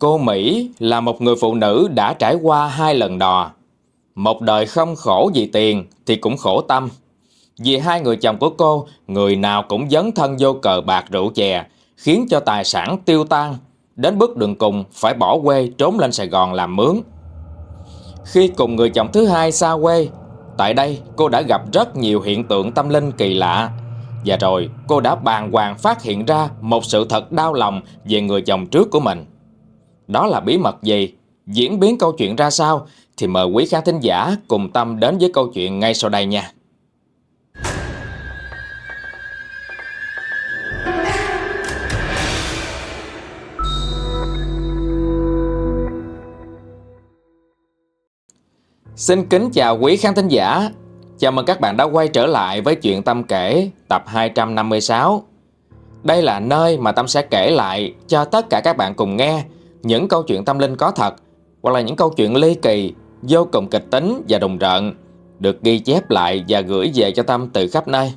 Cô Mỹ là một người phụ nữ đã trải qua hai lần đò. Một đời không khổ vì tiền thì cũng khổ tâm. Vì hai người chồng của cô, người nào cũng dấn thân vô cờ bạc rượu chè, khiến cho tài sản tiêu tan. Đến bước đường cùng phải bỏ quê trốn lên Sài Gòn làm mướn. Khi cùng người chồng thứ hai xa quê, tại đây cô đã gặp rất nhiều hiện tượng tâm linh kỳ lạ. Và rồi cô đã bàng hoàng phát hiện ra một sự thật đau lòng về người chồng trước của mình. Đó là bí mật gì? Diễn biến câu chuyện ra sao? Thì mời quý khán thính giả cùng Tâm đến với câu chuyện ngay sau đây nha. Xin kính chào quý khán thính giả. Chào mừng các bạn đã quay trở lại với chuyện Tâm kể, tập 256. Đây là nơi mà Tâm sẽ kể lại cho tất cả các bạn cùng nghe những câu chuyện tâm linh có thật hoặc là những câu chuyện ly kỳ, vô cùng kịch tính và đồng rợn được ghi chép lại và gửi về cho Tâm từ khắp nơi.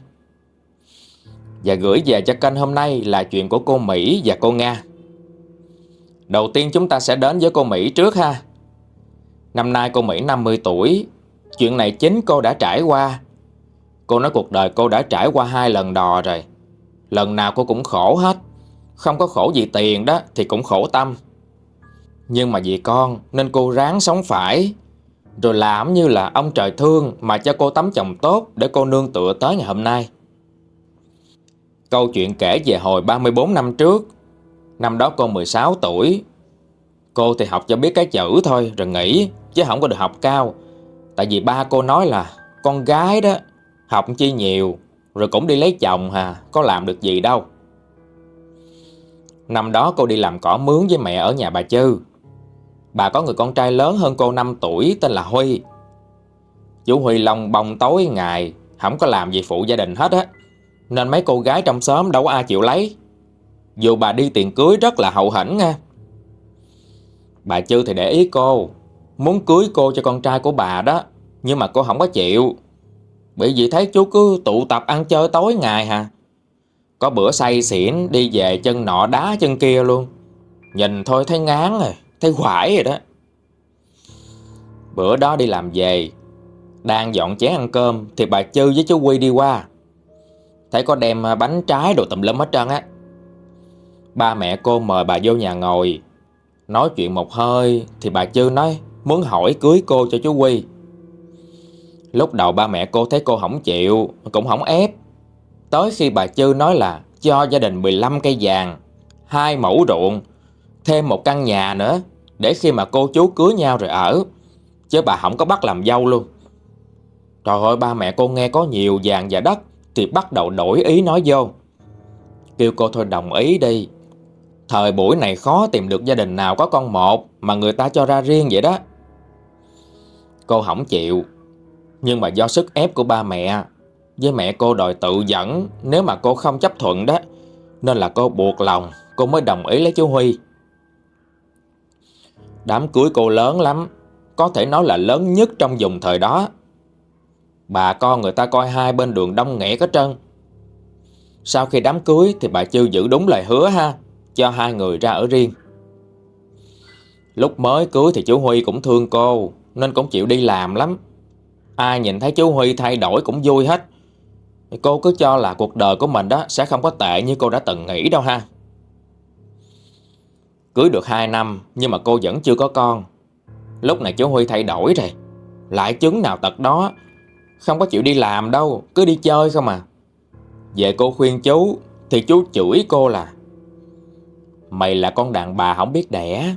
Và gửi về cho kênh hôm nay là chuyện của cô Mỹ và cô Nga. Đầu tiên chúng ta sẽ đến với cô Mỹ trước ha. Năm nay cô Mỹ 50 tuổi, chuyện này chính cô đã trải qua. Cô nói cuộc đời cô đã trải qua hai lần đò rồi. Lần nào cô cũng khổ hết. Không có khổ vì tiền đó thì cũng khổ tâm. Nhưng mà vì con, nên cô ráng sống phải. Rồi làm như là ông trời thương Mà cho cô tấm chồng tốt Để cô nương tựa tới ngày hôm nay. Câu chuyện kể về hồi 34 năm trước. Năm đó cô 16 tuổi. Cô thì học cho biết cái chữ thôi, Rồi nghỉ Chứ không có được học cao. Tại vì ba cô nói là, Con gái đó, Học chi nhiều, Rồi cũng đi lấy chồng hà, Có làm được gì đâu. Năm đó cô đi làm cỏ mướn với mẹ ở nhà bà Chư. Bà có người con trai lớn hơn cô 5 tuổi tên là Huy. Chú Huy lòng bồng tối ngày, Không có làm gì phụ gia đình hết á, Nên mấy cô gái trong xóm đâu có ai chịu lấy. Dù bà đi tiền cưới rất là hậu hĩnh nha. Bà Chư thì để ý cô, Muốn cưới cô cho con trai của bà đó, Nhưng mà cô không có chịu. Bởi vì thấy chú cứ tụ tập ăn chơi tối ngày hả Có bữa say xỉn, đi về chân nọ đá chân kia luôn. Nhìn thôi thấy ngán rồi Thấy quải rồi đó. Bữa đó đi làm về, Đang dọn chén ăn cơm Thì bà Chư với chú Quy đi qua. Thấy có đem à, bánh trái đồ tùm lum hết trơn á. Ba mẹ cô mời bà vô nhà ngồi. Nói chuyện một hơi Thì bà Chư nói, Muốn hỏi cưới cô cho chú Quy. Lúc đầu ba mẹ cô thấy cô không chịu, Cũng không ép. Tới khi bà Chư nói là Cho gia đình 15 cây vàng, hai mẫu ruộng, Thêm một căn nhà nữa để khi mà cô chú cưới nhau rồi ở, Chứ bà không có bắt làm dâu luôn. Trời ơi, ba mẹ cô nghe có nhiều vàng và đất Thì bắt đầu đổi ý nói vô. Kêu cô thôi đồng ý đi. Thời buổi này khó tìm được gia đình nào có con một Mà người ta cho ra riêng vậy đó. Cô không chịu, Nhưng mà do sức ép của ba mẹ, Với mẹ cô đòi tự dẫn, Nếu mà cô không chấp thuận đó, Nên là cô buộc lòng, Cô mới đồng ý lấy chú Huy. Đám cưới cô lớn lắm, có thể nói là lớn nhất trong vùng thời đó. Bà con người ta coi hai bên đường đông nghẽ có trơn. Sau khi đám cưới thì bà chưa giữ đúng lời hứa ha, cho hai người ra ở riêng. Lúc mới cưới thì chú Huy cũng thương cô, nên cũng chịu đi làm lắm. Ai nhìn thấy chú Huy thay đổi cũng vui hết. Cô cứ cho là cuộc đời của mình đó sẽ không có tệ như cô đã từng nghĩ đâu ha. Cưới được 2 năm, nhưng mà cô vẫn chưa có con. Lúc này chú Huy thay đổi rồi. Lại chứng nào tật đó. Không có chịu đi làm đâu, Cứ đi chơi không à. Về cô khuyên chú, Thì chú chửi cô là, Mày là con đàn bà không biết đẻ.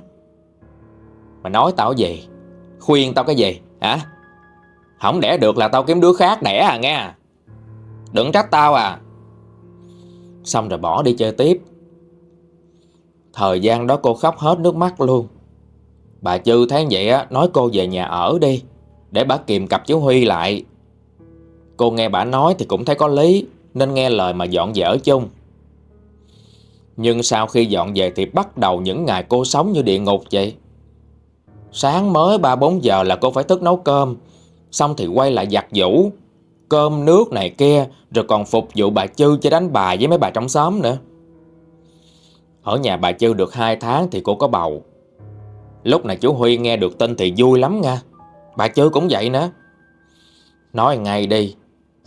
Mày nói tao gì? Khuyên tao cái gì? Hả? Không đẻ được là tao kiếm đứa khác đẻ à nghe à? Đừng trách tao à. Xong rồi bỏ đi chơi tiếp. Thời gian đó cô khóc hết nước mắt luôn. Bà Chư thấy vậy á, Nói cô về nhà ở đi, Để bà kìm cặp chú Huy lại. Cô nghe bà nói thì cũng thấy có lý, Nên nghe lời mà dọn về ở chung. Nhưng sau khi dọn về Thì bắt đầu những ngày cô sống như địa ngục vậy. Sáng mới 3-4 giờ là cô phải thức nấu cơm, Xong thì quay lại giặt giũ, Cơm nước này kia, Rồi còn phục vụ bà Chư cho đánh bài với mấy bà trong xóm nữa ở nhà bà Chư được 2 tháng thì cô có bầu. Lúc này chú Huy nghe được tin thì vui lắm nha. Bà Chư cũng vậy nữa. Nói ngay đi,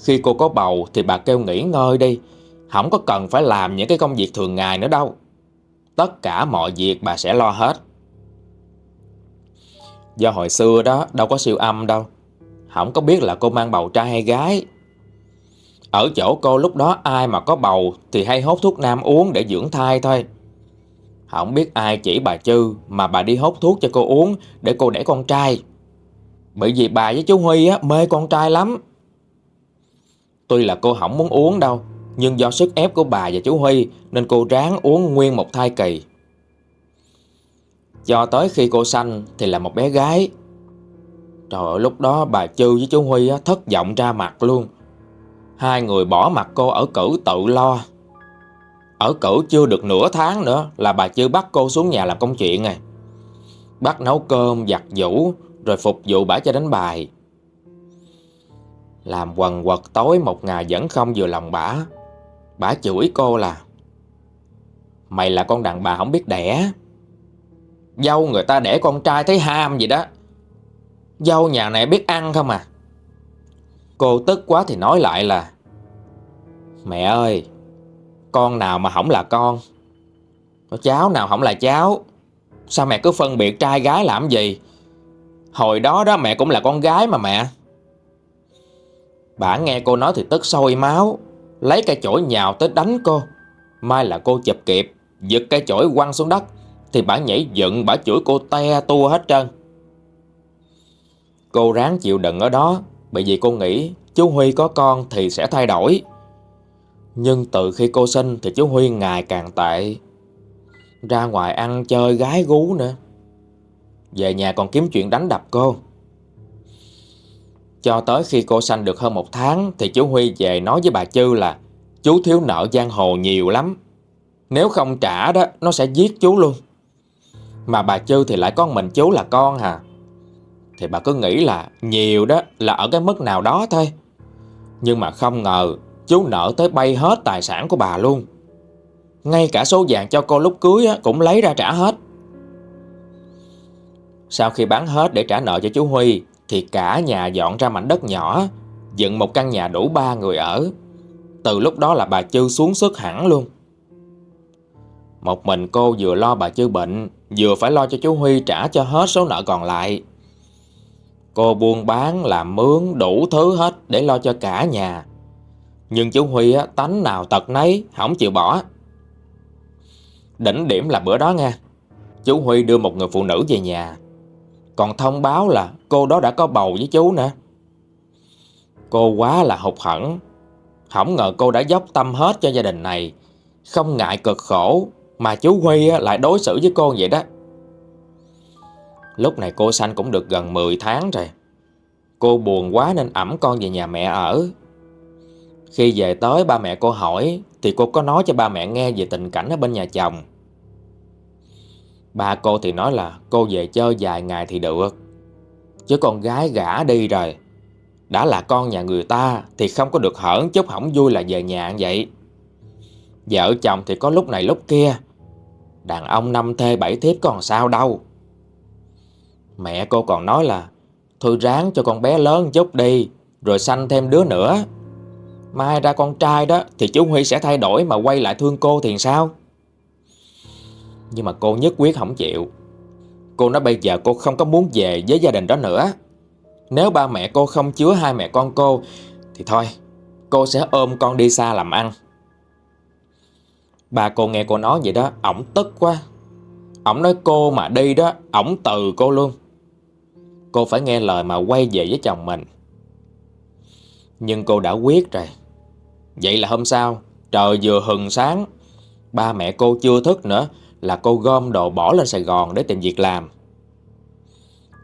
Khi cô có bầu thì bà kêu nghỉ ngơi đi. Không có cần phải làm những cái công việc thường ngày nữa đâu. Tất cả mọi việc bà sẽ lo hết. Do hồi xưa đó, đâu có siêu âm đâu. Không có biết là cô mang bầu trai hay gái. Ở chỗ cô lúc đó ai mà có bầu Thì hay hốt thuốc nam uống để dưỡng thai thôi. Không biết ai chỉ bà Chư Mà bà đi hốt thuốc cho cô uống Để cô đẻ con trai. Bởi vì bà với chú Huy á, mê con trai lắm. Tuy là cô không muốn uống đâu Nhưng do sức ép của bà và chú Huy Nên cô ráng uống nguyên một thai kỳ. Cho tới khi cô sanh thì là một bé gái. Trời ơi lúc đó bà Chư với chú Huy thất vọng ra mặt luôn. Hai người bỏ mặt cô ở cử tự lo. Ở cửu chưa được nửa tháng nữa là bà chưa bắt cô xuống nhà làm công chuyện này Bắt nấu cơm, giặt giũ Rồi phục vụ bả cho đánh bài. Làm quần quật tối một ngày vẫn không vừa lòng bả Bả chửi cô là Mày là con đàn bà không biết đẻ. Dâu người ta đẻ con trai thấy ham gì đó. Dâu nhà này biết ăn không à? Cô tức quá thì nói lại là Mẹ ơi con nào mà không là con. Cháu nào không là cháu. Sao mẹ cứ phân biệt trai gái làm gì? Hồi đó đó mẹ cũng là con gái mà mẹ. Bà nghe cô nói thì tức sôi máu. Lấy cây chổi nhào tới đánh cô. Mai là cô chụp kịp, Giật cây chổi quăng xuống đất. Thì bà nhảy dựng, bà chửi cô te tua hết trơn. Cô ráng chịu đựng ở đó, Bởi vì cô nghĩ chú Huy có con thì sẽ thay đổi. Nhưng từ khi cô sinh thì chú Huy ngày càng tệ. Ra ngoài ăn chơi gái gú nữa. Về nhà còn kiếm chuyện đánh đập cô. Cho tới khi cô sanh được hơn một tháng Thì chú Huy về nói với bà Chư là Chú thiếu nợ giang hồ nhiều lắm. Nếu không trả đó Nó sẽ giết chú luôn. Mà bà Chư thì lại con mình chú là con hà, Thì bà cứ nghĩ là nhiều đó là ở cái mức nào đó thôi. Nhưng mà không ngờ chú nợ tới bay hết tài sản của bà luôn Ngay cả số vàng cho cô lúc cưới cũng lấy ra trả hết Sau khi bán hết để trả nợ cho chú Huy Thì cả nhà dọn ra mảnh đất nhỏ Dựng một căn nhà đủ ba người ở Từ lúc đó là bà Chư xuống sức hẳn luôn một mình cô vừa lo bà Chư bệnh, vừa phải lo cho chú Huy trả cho hết số nợ còn lại. Cô buôn bán, làm mướn, đủ thứ hết để lo cho cả nhà. Nhưng chú Huy á, tánh nào tật nấy, không chịu bỏ. Đỉnh điểm là bữa đó nha. Chú Huy đưa một người phụ nữ về nhà. Còn thông báo là cô đó đã có bầu với chú nè Cô quá là hụt hẫng. Không ngờ cô đã dốc tâm hết cho gia đình này. Không ngại cực khổ mà chú Huy lại đối xử với cô vậy đó Lúc này cô Sanh cũng được gần 10 tháng rồi Cô buồn quá nên ẩm con về nhà mẹ ở khi về tới ba mẹ cô hỏi, Thì cô có nói cho ba mẹ nghe về tình cảnh ở bên nhà chồng. Ba cô thì nói là cô về chơi vài ngày thì được. Chứ con gái gã đi rồi. Đã là con nhà người ta Thì không có được hởn chút hỏng vui là về nhà vậy. Vợ chồng thì có lúc này lúc kia. Đàn ông năm thê bảy thiếp còn sao đâu. Mẹ cô còn nói là, Thôi ráng cho con bé lớn chút đi, Rồi sanh thêm đứa nữa. Mai ra con trai đó Thì chú Huy sẽ thay đổi mà quay lại thương cô thì sao? Nhưng mà cô nhất quyết không chịu. Cô nói bây giờ cô không có muốn về với gia đình đó nữa. Nếu ba mẹ cô không chứa hai mẹ con cô, Thì thôi, Cô sẽ ôm con đi xa làm ăn. Bà cô nghe cô nói vậy đó, Ổng tức quá. Ổng nói cô mà đi đó, Ổng từ cô luôn. Cô phải nghe lời mà quay về với chồng mình. Nhưng cô đã quyết rồi Vậy là hôm sau Trời vừa hừng sáng Ba mẹ cô chưa thức nữa Là cô gom đồ bỏ lên Sài Gòn để tìm việc làm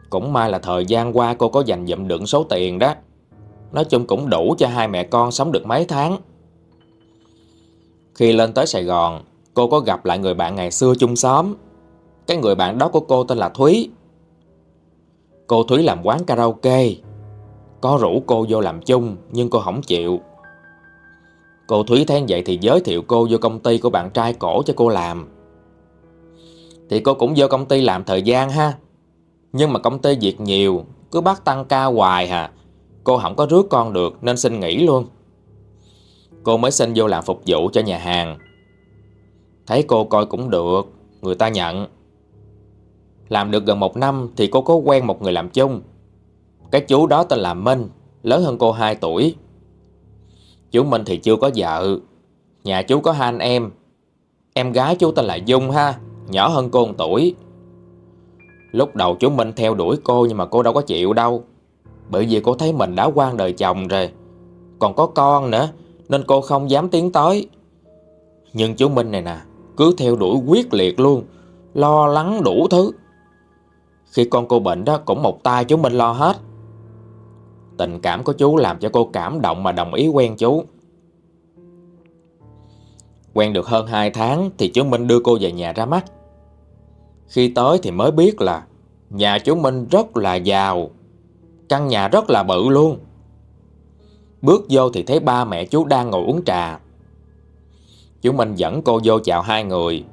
Cũng may là thời gian qua cô có dành dụm đựng số tiền đó Nói chung cũng đủ cho hai mẹ con sống được mấy tháng khi lên tới Sài Gòn, cô có gặp lại người bạn ngày xưa chung xóm. Cái người bạn đó của cô tên là Thúy. Cô Thúy làm quán karaoke. Có rủ cô vô làm chung, nhưng cô không chịu. Cô Thúy than vậy thì giới thiệu cô vô công ty của bạn trai cổ cho cô làm. Thì cô cũng vô công ty làm thời gian ha. Nhưng mà công ty việc nhiều, Cứ bắt tăng ca hoài hà Cô không có rước con được, nên xin nghỉ luôn Cô mới xin vô làm phục vụ cho nhà hàng Thấy cô coi cũng được, Người ta nhận Làm được gần một năm Thì cô có quen một người làm chung cái chú đó tên là Minh, Lớn hơn cô 2 tuổi. Chú Minh thì chưa có vợ. Nhà chú có hai anh em. Em gái chú tên là Dung ha, Nhỏ hơn cô 1 tuổi. Lúc đầu chú Minh theo đuổi cô Nhưng mà cô đâu có chịu đâu, Bởi vì cô thấy mình đã quan đời chồng rồi, Còn có con nữa, Nên cô không dám tiến tới. Nhưng chú Minh này nè, Cứ theo đuổi quyết liệt luôn, Lo lắng đủ thứ. Khi con cô bệnh đó Cũng một tay chú Minh lo hết. Tình cảm của chú làm cho cô cảm động Mà đồng ý quen chú. Quen được hơn 2 tháng Thì chú Minh đưa cô về nhà ra mắt. Khi tới thì mới biết là Nhà chú Minh rất là giàu, Căn nhà rất là bự luôn. Bước vô thì thấy ba mẹ chú đang ngồi uống trà. Chú Minh dẫn cô vô chào hai người.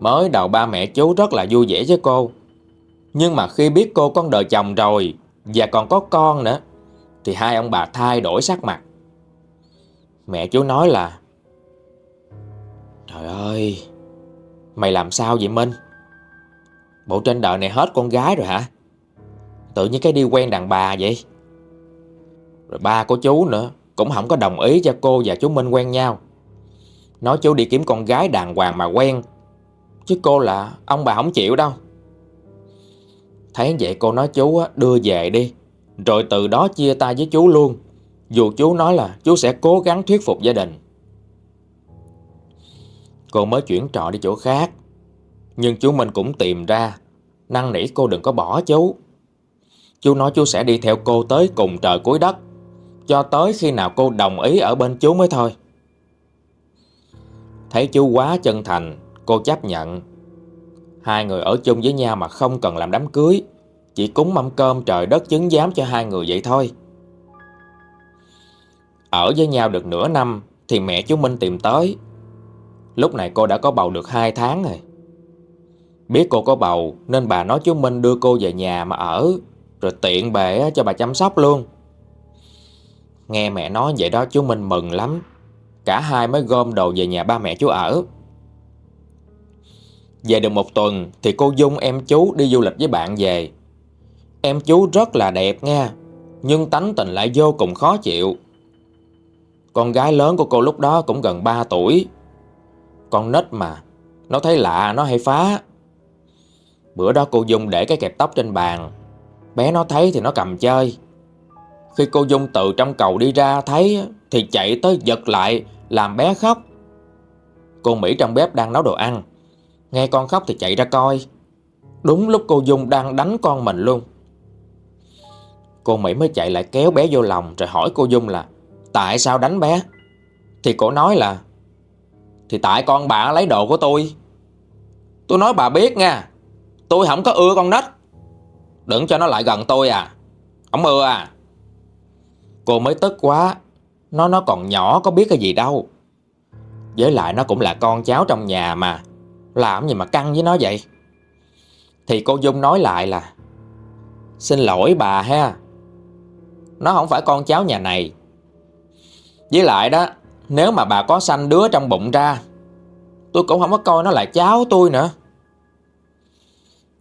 Mới đầu ba mẹ chú rất là vui vẻ với cô, Nhưng mà khi biết cô con đời chồng rồi Và còn có con nữa thì hai ông bà thay đổi sắc mặt. Mẹ chú nói là, Trời ơi, Mày làm sao vậy Minh? Bộ trên đời này hết con gái rồi hả? Tự nhiên cái đi quen đàn bà vậy? Rồi ba của chú nữa Cũng không có đồng ý cho cô và chú Minh quen nhau. Nói chú đi kiếm con gái đàng hoàng mà quen, Chứ cô là ông bà không chịu đâu. Thấy vậy cô nói chú đưa về đi. Rồi từ đó chia tay với chú luôn. Dù chú nói là chú sẽ cố gắng thuyết phục gia đình. Cô mới chuyển trọ đi chỗ khác. Nhưng chú mình cũng tìm ra năng nỉ cô đừng có bỏ chú. Chú nói chú sẽ đi theo cô tới cùng trời cuối đất, Cho tới khi nào cô đồng ý ở bên chú mới thôi. Thấy chú quá chân thành, Cô chấp nhận. Hai người ở chung với nhau mà không cần làm đám cưới. Chỉ cúng mâm cơm trời đất chứng giám cho hai người vậy thôi. Ở với nhau được nửa năm Thì mẹ chú Minh tìm tới. Lúc này cô đã có bầu được 2 tháng rồi. Biết cô có bầu Nên bà nói chú Minh đưa cô về nhà mà ở, Rồi tiện bể cho bà chăm sóc luôn. Nghe mẹ nói vậy đó chú Minh mừng lắm. Cả hai mới gom đồ về nhà ba mẹ chú ở. Về được một tuần Thì cô Dung em chú đi du lịch với bạn về. Em chú rất là đẹp nha, Nhưng tánh tình lại vô cùng khó chịu. Con gái lớn của cô lúc đó cũng gần 3 tuổi. Con nít mà, Nó thấy lạ, nó hay phá. Bữa đó cô Dung để cái kẹp tóc trên bàn. Bé nó thấy thì nó cầm chơi. Khi cô Dung từ trong cầu đi ra thấy, Thì chạy tới giật lại, Làm bé khóc. Cô Mỹ trong bếp đang nấu đồ ăn. Nghe con khóc thì chạy ra coi. Đúng lúc cô Dung đang đánh con mình luôn. Cô Mỹ mới chạy lại kéo bé vô lòng Rồi hỏi cô Dung là, Tại sao đánh bé? Thì cô nói là, thì tại con bà lấy đồ của tôi. Tôi nói, bà biết nha, Tôi không có ưa con nít. Đừng cho nó lại gần tôi à Không ưa à. Cô mới tức quá, Nó nó còn nhỏ, có biết cái gì đâu. Với lại nó cũng là con cháu trong nhà mà, Làm gì mà căng với nó vậy? Thì cô Dung nói lại là, Xin lỗi bà ha nó không phải con cháu nhà này. Với lại đó, nếu mà bà có sanh đứa trong bụng ra, Tôi cũng không có coi nó là cháu tôi nữa.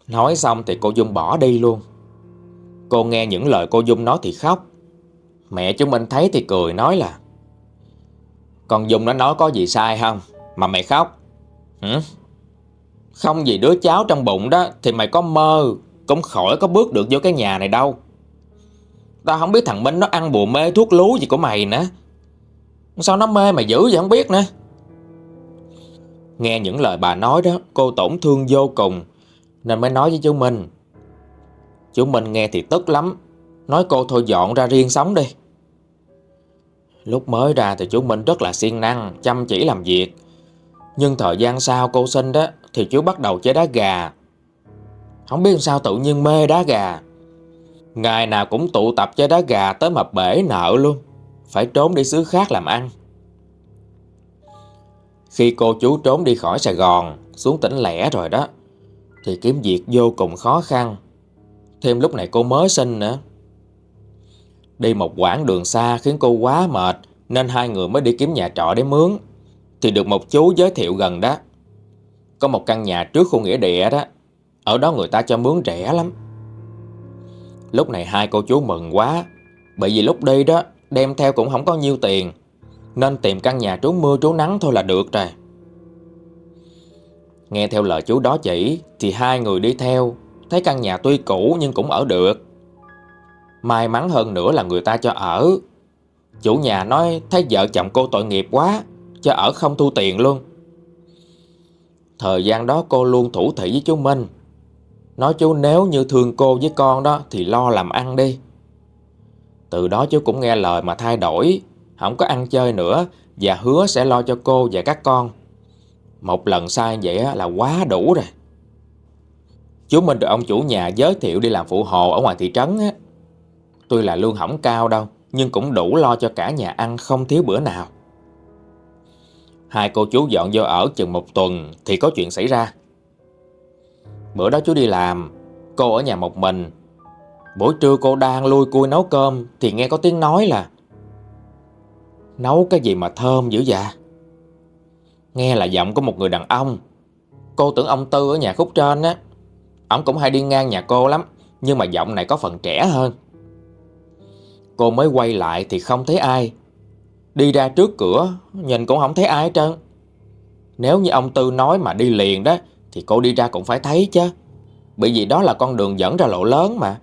Nói xong thì cô Dung bỏ đi luôn. Cô nghe những lời cô Dung nói thì khóc. Mẹ chúng mình thấy thì cười, nói là, Con Dung nó nói có gì sai không? Mà mày khóc. Hử? Không gì đứa cháu trong bụng đó, Thì mày có mơ, Cũng khỏi có bước được vô cái nhà này đâu. Tao không biết thằng Minh nó ăn bùa mê thuốc lú gì của mày nữa Sao nó mê mà dữ vậy không biết nữa Nghe những lời bà nói đó, Cô tổn thương vô cùng, Nên mới nói với chú Minh. Chú Minh nghe thì tức lắm, Nói cô thôi dọn ra riêng sống đi. Lúc mới ra thì chú Minh rất là siêng năng, Chăm chỉ làm việc. Nhưng thời gian sau cô sinh đó, Thì chú bắt đầu chơi đá gà. Không biết sao tự nhiên mê đá gà. Ngày nào cũng tụ tập chơi đá gà Tới mà bể nợ luôn phải trốn đi xứ khác làm ăn. Khi cô chú trốn đi khỏi Sài Gòn, xuống tỉnh lẻ rồi đó, thì kiếm việc vô cùng khó khăn. Thêm lúc này cô mới sinh nữa. Đi một quãng đường xa khiến cô quá mệt nên hai người mới đi kiếm nhà trọ để mướn. Thì được một chú giới thiệu gần đó. Có một căn nhà trước khu nghĩa địa đó. Ở đó người ta cho mướn rẻ lắm. Lúc này hai cô chú mừng quá. Bởi vì lúc đi đó, đem theo cũng không có nhiêu tiền. Nên tìm căn nhà trú mưa trú nắng thôi là được rồi. Nghe theo lời chú đó chỉ, thì hai người đi theo. Thấy căn nhà tuy cũ nhưng cũng ở được. May mắn hơn nữa là người ta cho ở Chủ nhà nói, thấy vợ chồng cô tội nghiệp quá, Cho ở không thu tiền luôn Thời gian đó cô luôn thủ thị với chú Minh Nói chú, nếu như thương cô với con đó, Thì lo làm ăn đi. Từ đó chú cũng nghe lời mà thay đổi, Không có ăn chơi nữa, Và hứa sẽ lo cho cô và các con. Một lần sai vậy là quá đủ rồi. Chú Minh được ông chủ nhà giới thiệu đi làm phụ hồ ở ngoài thị trấn á. Tuy là lương hỏng cao đâu, Nhưng cũng đủ lo cho cả nhà ăn không thiếu bữa nào. Hai cô chú dọn vô ở chừng một tuần Thì có chuyện xảy ra. Bữa đó chú đi làm, Cô ở nhà một mình. Buổi trưa cô đang lui cui nấu cơm Thì nghe có tiếng nói là, Nấu cái gì mà thơm dữ vậy? Nghe là giọng của một người đàn ông. Cô tưởng ông Tư ở nhà khúc trên á. Ông cũng hay đi ngang nhà cô lắm, Nhưng mà giọng này có phần trẻ hơn. Cô mới quay lại thì không thấy ai. Đi ra trước cửa, Nhìn cũng không thấy ai hết trơn. Nếu như ông Tư nói mà đi liền đó thì cô đi ra cũng phải thấy chứ. Bởi vì đó là con đường dẫn ra lộ lớn mà.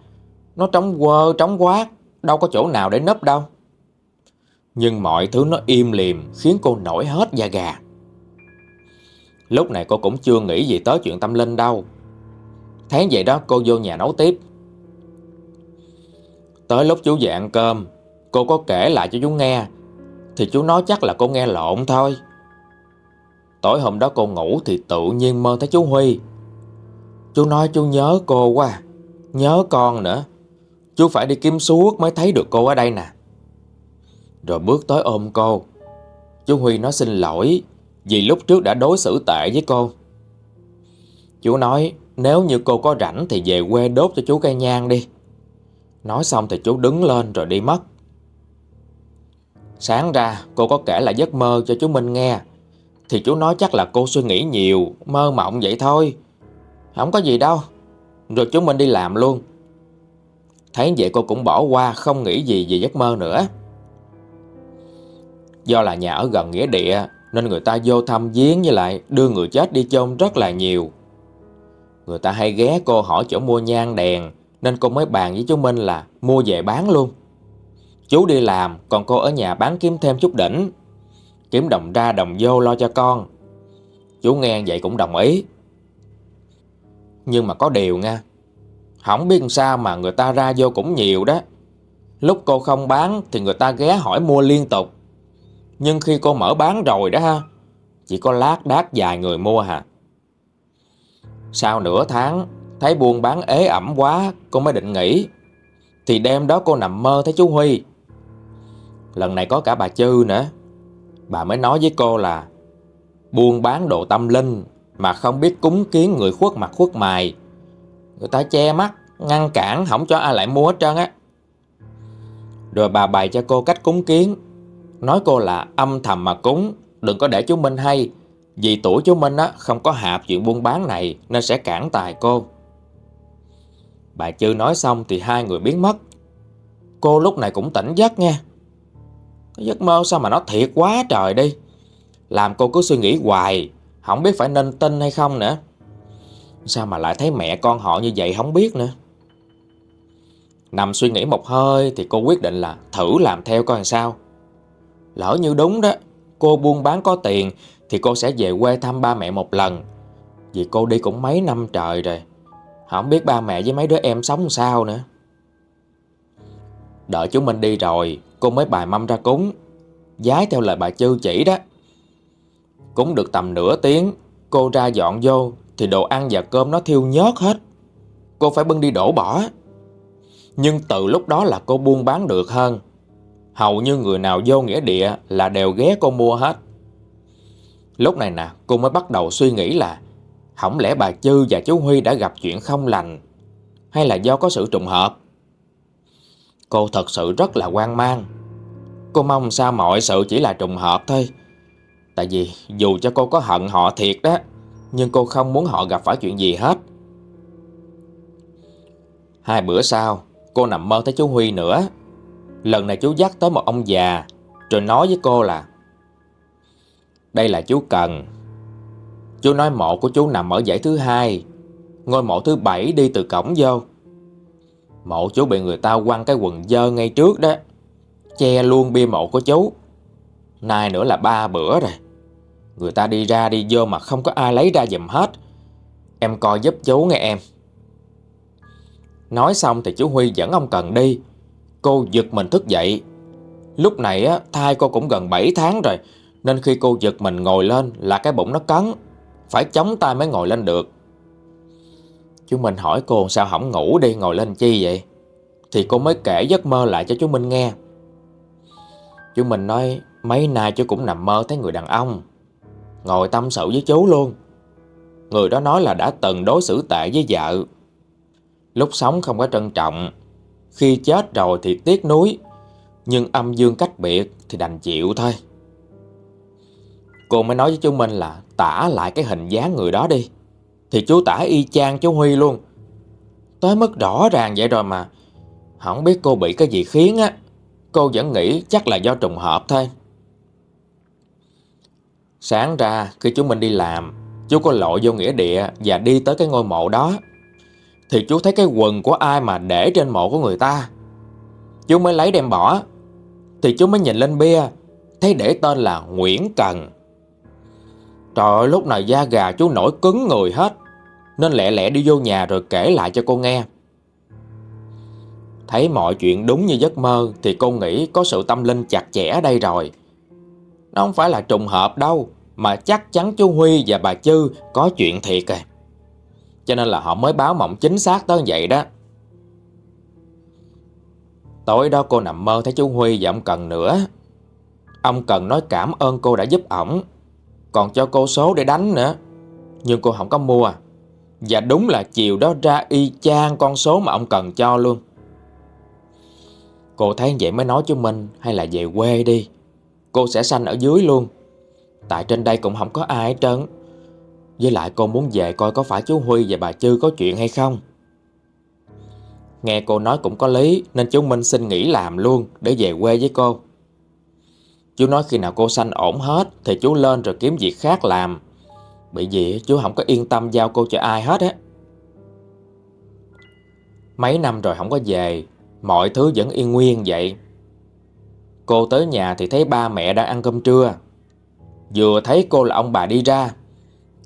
Nó trống quơ trống quá, Đâu có chỗ nào để nấp đâu. Nhưng mọi thứ nó im liềm Khiến cô nổi hết da gà. Lúc này cô cũng chưa nghĩ gì tới chuyện tâm linh đâu. Tháng vậy đó cô vô nhà nấu tiếp. Tới lúc chú về ăn cơm Cô có kể lại cho chú nghe. Thì chú nói chắc là cô nghe lộn thôi. Tối hôm đó cô ngủ Thì tự nhiên mơ thấy chú Huy. Chú nói chú nhớ cô quá, Nhớ con nữa. Chú phải đi kiếm suốt mới thấy được cô ở đây nè. Rồi bước tới ôm cô. Chú Huy nói xin lỗi Vì lúc trước đã đối xử tệ với cô. Chú nói Nếu như cô có rảnh Thì về quê đốt cho chú cây nhang đi. Nói xong thì chú đứng lên rồi đi mất. Sáng ra cô có kể lại giấc mơ cho chú Minh nghe. Thì chú nói chắc là cô suy nghĩ nhiều, Mơ mộng vậy thôi. Không có gì đâu. Rồi chú Minh đi làm luôn. Thấy vậy cô cũng bỏ qua, Không nghĩ gì về giấc mơ nữa. Do là nhà ở gần nghĩa địa, Nên người ta vô thăm viếng với lại Đưa người chết đi chôn rất là nhiều. Người ta hay ghé cô hỏi chỗ mua nhang đèn, nên cô mới bàn với chú Minh là mua về bán luôn. Chú đi làm, Còn cô ở nhà bán kiếm thêm chút đỉnh. Kiếm đồng ra đồng vô lo cho con. Chú nghe vậy cũng đồng ý. Nhưng mà có điều nha, Không biết sao mà người ta ra vô cũng nhiều đó. Lúc cô không bán Thì người ta ghé hỏi mua liên tục. Nhưng khi cô mở bán rồi đó ha, Chỉ có lát đát vài người mua hả Sau nửa tháng, Thấy buôn bán ế ẩm quá, Cô mới định nghỉ. Thì đêm đó cô nằm mơ thấy chú Huy. Lần này có cả bà Chư nữa. Bà mới nói với cô là, Buôn bán đồ tâm linh Mà không biết cúng kiến người khuất mặt khuất mày Người ta che mắt, Ngăn cản không cho ai lại mua hết trơn á. Rồi bà bày cho cô cách cúng kiến. Nói cô là, âm thầm mà cúng, Đừng có để chú Minh hay. Vì tuổi chú Minh á, không có hạp chuyện buôn bán này Nên sẽ cản tài cô. Bà Chư nói xong thì hai người biến mất. Cô lúc này cũng tỉnh giấc nha. Cái giấc mơ sao mà nó thiệt quá trời đi. Làm cô cứ suy nghĩ hoài, Không biết phải nên tin hay không nữa. Sao mà lại thấy mẹ con họ như vậy không biết nữa. Nằm suy nghĩ một hơi Thì cô quyết định là thử làm theo coi làm sao. Lỡ như đúng đó, Cô buôn bán có tiền Thì cô sẽ về quê thăm ba mẹ một lần. Vì cô đi cũng mấy năm trời rồi, không biết ba mẹ với mấy đứa em sống sao nữa. Đợi chúng mình đi rồi Cô mới bài mâm ra cúng. Giái theo lời bà Chư chỉ đó. Cúng được tầm nửa tiếng, Cô ra dọn vô Thì đồ ăn và cơm nó thiêu nhớt hết. Cô phải bưng đi đổ bỏ. Nhưng từ lúc đó là cô buôn bán được hơn. Hầu như người nào vô nghĩa địa Là đều ghé cô mua hết. Lúc này nè, cô mới bắt đầu suy nghĩ là không lẽ bà Chư và chú Huy đã gặp chuyện không lành, hay là do có sự trùng hợp? Cô thật sự rất là quan mang. Cô mong sao mọi sự chỉ là trùng hợp thôi. Tại vì dù cho cô có hận họ thiệt đó, nhưng cô không muốn họ gặp phải chuyện gì hết. Hai bữa sau, cô nằm mơ thấy chú Huy nữa. Lần này chú dắt tới một ông già, rồi nói với cô là Đây là chú Cần. Chú nói mộ của chú nằm ở dãy thứ hai, ngôi mộ thứ bảy đi từ cổng vô. Mộ chú bị người ta quăng cái quần dơ ngay trước đó, che luôn bia mộ của chú. Nay nữa là ba bữa rồi. Người ta đi ra đi vô mà không có ai lấy ra giùm hết. Em coi giúp chú nghe em. Nói xong thì chú Huy dẫn ông Cần đi Cô giật mình thức dậy Lúc này á, thai cô cũng gần 7 tháng rồi Nên khi cô giật mình ngồi lên Là cái bụng nó cấn Phải chống tay mới ngồi lên được Chú Minh hỏi cô sao không ngủ đi, Ngồi lên chi vậy? Thì cô mới kể giấc mơ lại cho chú Minh nghe. Chú Minh nói, Mấy nay chú cũng nằm mơ thấy người đàn ông Ngồi tâm sự với chú luôn. Người đó nói là đã từng đối xử tệ với vợ. Lúc sống không có trân trọng. Khi chết rồi thì tiếc nuối, Nhưng âm dương cách biệt Thì đành chịu thôi. Cô mới nói với chú Minh là, Tả lại cái hình dáng người đó đi. Thì chú tả y chang chú Huy luôn. Tới mức rõ ràng vậy rồi mà. Không biết cô bị cái gì khiến á. Cô vẫn nghĩ chắc là do trùng hợp thôi. Sáng ra, khi chú mình đi làm, Chú có lội vô nghĩa địa Và đi tới cái ngôi mộ đó. Thì chú thấy cái quần của ai mà để trên mộ của người ta? Chú mới lấy đem bỏ. Thì chú mới nhìn lên bia, Thấy để tên là Nguyễn Cần. Trời ơi, lúc này da gà chú nổi cứng người hết. Nên lẹ lẹ đi vô nhà rồi kể lại cho cô nghe. Thấy mọi chuyện đúng như giấc mơ Thì cô nghĩ có sự tâm linh chặt chẽ ở đây rồi. Nó không phải là trùng hợp đâu, Mà chắc chắn chú Huy và bà Chư có chuyện thiệt à. cho nên là họ mới báo mộng chính xác tới vậy đó. Tối đó cô nằm mơ thấy chú Huy và ông Cần nữa. Ông Cần nói cảm ơn cô đã giúp ổng, Còn cho cô số để đánh nữa. Nhưng cô không có mua. Và đúng là chiều đó ra y chang con số mà ông Cần cho luôn. Cô thấy vậy mới nói cho Minh, hay là về quê đi. Cô sẽ sanh ở dưới luôn. Tại trên đây cũng không có ai hết trơn. Với lại cô muốn về coi có phải chú Huy và bà Chư có chuyện hay không. Nghe cô nói cũng có lý, Nên chú Minh xin nghỉ làm luôn Để về quê với cô. Chú nói khi nào cô sanh ổn hết Thì chú lên rồi kiếm việc khác làm. Bị gì chú không có yên tâm giao cô cho ai hết á. Mấy năm rồi không có về, Mọi thứ vẫn yên nguyên vậy. Cô tới nhà thì thấy ba mẹ đang ăn cơm trưa. Vừa thấy cô là ông bà đi ra,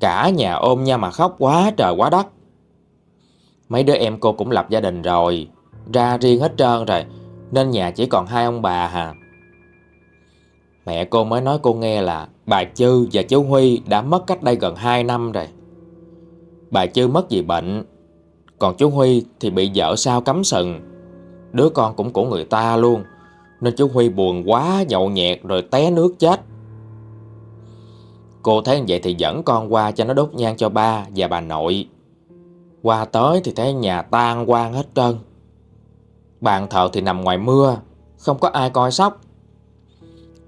Cả nhà ôm nhau mà khóc quá trời quá đất. Mấy đứa em cô cũng lập gia đình rồi, Ra riêng hết trơn rồi, Nên nhà chỉ còn hai ông bà hà. Mẹ cô mới nói cô nghe là Bà Chư và chú Huy đã mất cách đây gần 2 năm rồi Bà Chư mất vì bệnh Còn chú Huy thì bị vợ sao cấm sừng Đứa con cũng của người ta luôn Nên chú Huy buồn quá nhậu nhẹt rồi té nước chết Cô thấy vậy thì dẫn con qua cho nó đốt nhang cho ba và bà nội. Qua tới thì thấy nhà tan quang hết trơn. Bàn thờ thì nằm ngoài mưa, không có ai coi sóc.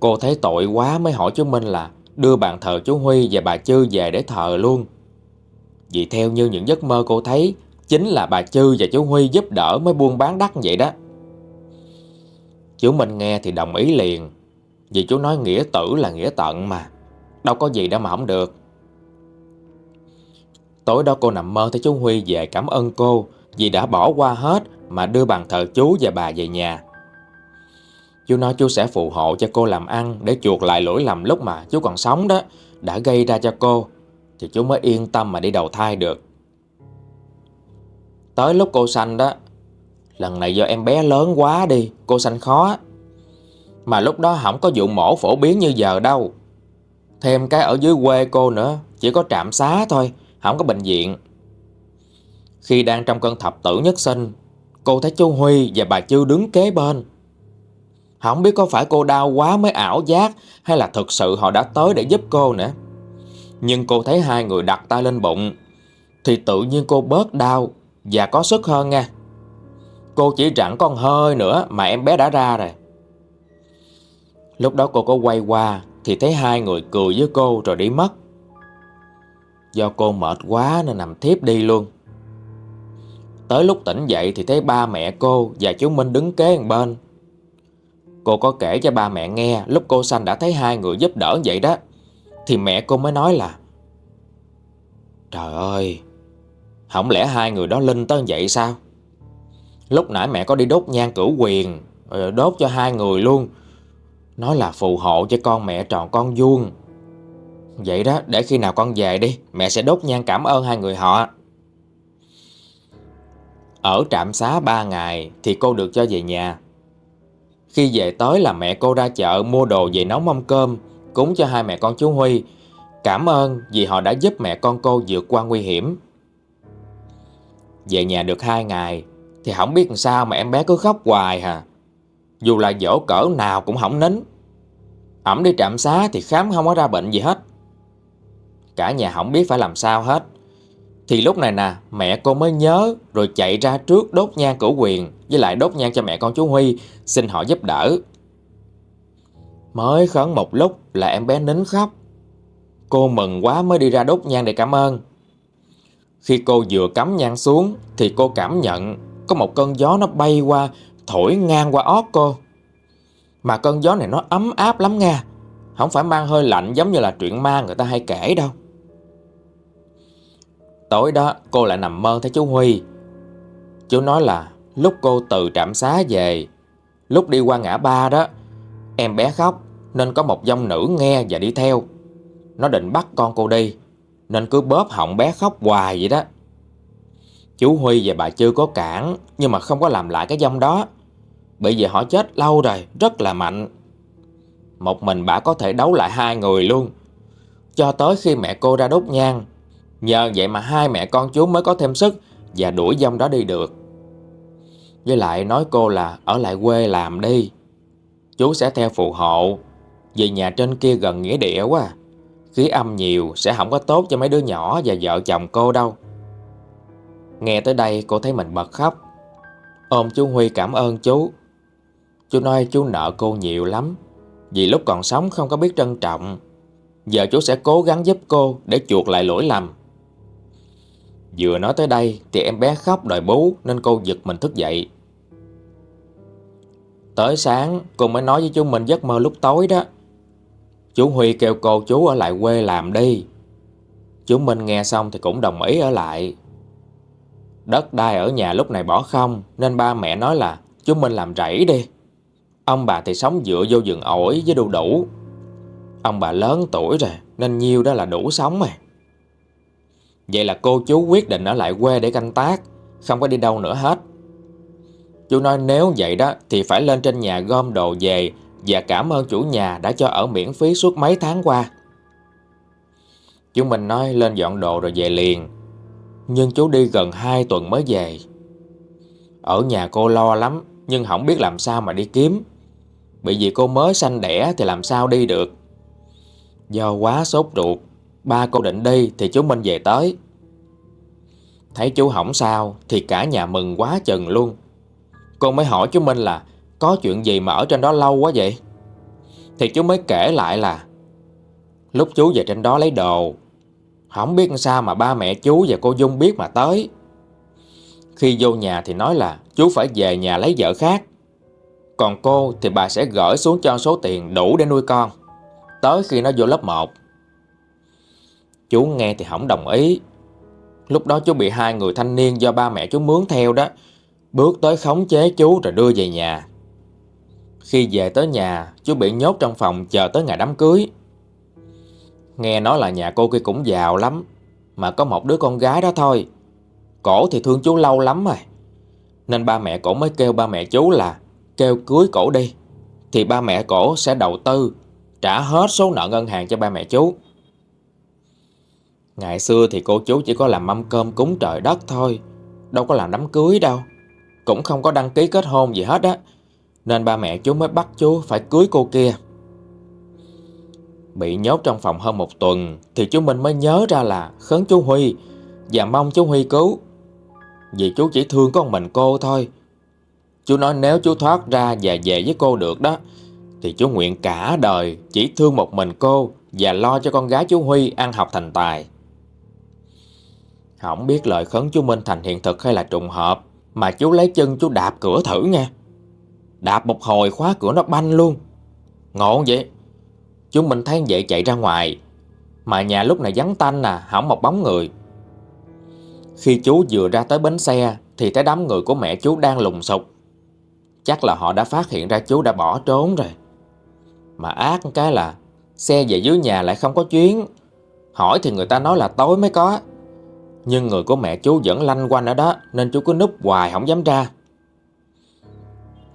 Cô thấy tội quá mới hỏi chú Minh là đưa bàn thờ chú Huy và bà Chư về để thờ luôn. Vì theo như những giấc mơ cô thấy, chính là bà Chư và chú Huy giúp đỡ mới buôn bán đắt vậy đó. Chú Minh nghe thì đồng ý liền, vì chú nói nghĩa tử là nghĩa tận mà. Đâu có gì đâu mà không được Tối đó cô nằm mơ thấy chú Huy về cảm ơn cô Vì đã bỏ qua hết Mà đưa bàn thờ chú và bà về nhà Chú nói chú sẽ phù hộ cho cô làm ăn Để chuộc lại lỗi lầm lúc mà chú còn sống đó, Đã gây ra cho cô. Thì chú mới yên tâm mà đi đầu thai được. Tới lúc cô sanh đó, Lần này do em bé lớn quá đi, Cô sanh khó. Mà lúc đó không có vụ mổ phổ biến như giờ đâu. Thêm cái ở dưới quê cô nữa, Chỉ có trạm xá thôi, Không có bệnh viện. Khi đang trong cơn thập tử nhất sinh, Cô thấy chú Huy và bà Chư đứng kế bên. Không biết có phải cô đau quá mới ảo giác, Hay là thực sự họ đã tới để giúp cô nữa. Nhưng cô thấy hai người đặt tay lên bụng, Thì tự nhiên cô bớt đau Và có sức hơn nha. Cô chỉ rặn con hơi nữa mà em bé đã ra rồi. Lúc đó cô có quay qua Thì thấy hai người cười với cô rồi đi mất. Do cô mệt quá nên nằm thiếp đi luôn. Tới lúc tỉnh dậy thì thấy ba mẹ cô và chú Minh đứng kế bên. Cô có kể cho ba mẹ nghe, lúc cô sanh đã thấy hai người giúp đỡ vậy đó. Thì mẹ cô mới nói là, Trời ơi, Không lẽ hai người đó linh tới vậy sao? Lúc nãy mẹ có đi đốt nhang cửu quyền ờ, Đốt cho hai người luôn. Nói là phù hộ cho con mẹ tròn con vuông. Vậy đó, để khi nào con về đi, Mẹ sẽ đốt nhang cảm ơn hai người họ. Ở trạm xá ba ngày Thì cô được cho về nhà. Khi về tới là mẹ cô ra chợ Mua đồ về nấu mâm cơm, Cúng cho hai mẹ con chú Huy. Cảm ơn vì họ đã giúp mẹ con cô vượt qua nguy hiểm. Về nhà được hai ngày, Thì không biết làm sao mà em bé cứ khóc hoài hà. Dù là dỗ cỡ nào cũng không nín. Ẩm đi trạm xá thì khám không có ra bệnh gì hết. Cả nhà không biết phải làm sao hết. Thì lúc này nè, Mẹ cô mới nhớ, Rồi chạy ra trước đốt nhang cửu quyền, Với lại đốt nhang cho mẹ con chú Huy, Xin họ giúp đỡ. Mới khấn một lúc là em bé nín khóc. Cô mừng quá mới đi ra đốt nhang để cảm ơn. Khi cô vừa cắm nhang xuống, Thì cô cảm nhận Có một cơn gió nó bay qua, Thổi ngang qua ót cô. Mà cơn gió này nó ấm áp lắm nha, Không phải mang hơi lạnh giống như là truyện ma người ta hay kể đâu. Tối đó, cô lại nằm mơ thấy chú Huy. Chú nói là, lúc cô từ trạm xá về, Lúc đi qua ngã ba đó, Em bé khóc, Nên có một dòng nữ nghe và đi theo. Nó định bắt con cô đi, Nên cứ bóp họng bé khóc hoài vậy đó. Chú Huy và bà chưa có cản, Nhưng mà không có làm lại cái dòng đó. Bởi vì họ chết lâu rồi, Rất là mạnh. Một mình bà có thể đấu lại hai người luôn. Cho tới khi mẹ cô ra đốt nhang Nhờ vậy mà hai mẹ con chú mới có thêm sức Và đuổi dông đó đi được. Với lại nói cô là Ở lại quê làm đi. Chú sẽ theo phụ hộ. Vì nhà trên kia gần nghĩa địa quá à. Khí âm nhiều sẽ không có tốt cho mấy đứa nhỏ Và vợ chồng cô đâu. Nghe tới đây cô thấy mình bật khóc. Ôm chú Huy cảm ơn chú. Chú nói chú nợ cô nhiều lắm, Vì lúc còn sống không có biết trân trọng. Giờ chú sẽ cố gắng giúp cô Để chuộc lại lỗi lầm. Vừa nói tới đây thì em bé khóc đòi bú nên cô giật mình thức dậy. Tới sáng, cô mới nói với chú Minh giấc mơ lúc tối đó. Chú Huy kêu cô chú ở lại quê làm đi. Chú Minh nghe xong thì cũng đồng ý ở lại. Đất đai ở nhà lúc này bỏ không, nên ba mẹ nói là, chú Minh làm rẫy đi. Ông bà thì sống dựa vô rừng ổi với đu đủ. Ông bà lớn tuổi rồi, nên nhiêu đó là đủ sống mà. Vậy là cô chú quyết định ở lại quê để canh tác, Không có đi đâu nữa hết. Chú nói nếu vậy đó Thì phải lên trên nhà gom đồ về Và cảm ơn chủ nhà đã cho ở miễn phí suốt mấy tháng qua. Chú mình nói lên dọn đồ rồi về liền. Nhưng chú đi gần 2 tuần mới về. Ở nhà cô lo lắm, Nhưng không biết làm sao mà đi kiếm. Bởi vì cô mới sanh đẻ Thì làm sao đi được. Do quá sốt ruột Ba cô định đi thì chú Minh về tới. Thấy chú hỏng sao Thì cả nhà mừng quá chừng luôn. Cô mới hỏi chú Minh là Có chuyện gì mà ở trên đó lâu quá vậy? Thì chú mới kể lại là Lúc chú về trên đó lấy đồ, Không biết sao mà ba mẹ chú và cô Dung biết mà tới. Khi vô nhà thì nói là Chú phải về nhà lấy vợ khác. Còn cô thì bà sẽ gửi xuống cho số tiền đủ để nuôi con. Tới khi nó vô lớp 1 Chú nghe thì không đồng ý. Lúc đó chú bị hai người thanh niên do ba mẹ chú mướn theo đó, Bước tới khống chế chú rồi đưa về nhà. Khi về tới nhà, Chú bị nhốt trong phòng chờ tới ngày đám cưới. Nghe nói là nhà cô kia cũng giàu lắm, Mà có một đứa con gái đó thôi. Cổ thì thương chú lâu lắm rồi, Nên ba mẹ cổ mới kêu ba mẹ chú là Kêu cưới cổ đi, Thì ba mẹ cổ sẽ đầu tư, Trả hết số nợ ngân hàng cho ba mẹ chú. Ngày xưa thì cô chú chỉ có làm mâm cơm cúng trời đất thôi, Đâu có làm đám cưới đâu, Cũng không có đăng ký kết hôn gì hết á, Nên ba mẹ chú mới bắt chú phải cưới cô kia. Bị nhốt trong phòng hơn một tuần Thì chú Minh mới nhớ ra là khấn chú Huy Và mong chú Huy cứu. Vì chú chỉ thương con mình cô thôi. Chú nói nếu chú thoát ra và về với cô được đó, Thì chú nguyện cả đời chỉ thương một mình cô Và lo cho con gái chú Huy ăn học thành tài. Không biết lời khấn chú Minh thành hiện thực hay là trùng hợp, Mà chú lấy chân chú đạp cửa thử nha Đạp một hồi khóa cửa nó banh luôn. Ngộ vậy? Chú Minh thấy vậy chạy ra ngoài, Mà nhà lúc này vắng tanh à Không một bóng người. Khi chú vừa ra tới bến xe Thì thấy đám người của mẹ chú đang lùng sục. Chắc là họ đã phát hiện ra chú đã bỏ trốn rồi. Mà ác cái là Xe về dưới nhà lại không có chuyến. Hỏi thì người ta nói là tối mới có. Nhưng người của mẹ chú vẫn lanh quanh ở đó, Nên chú cứ núp hoài không dám ra.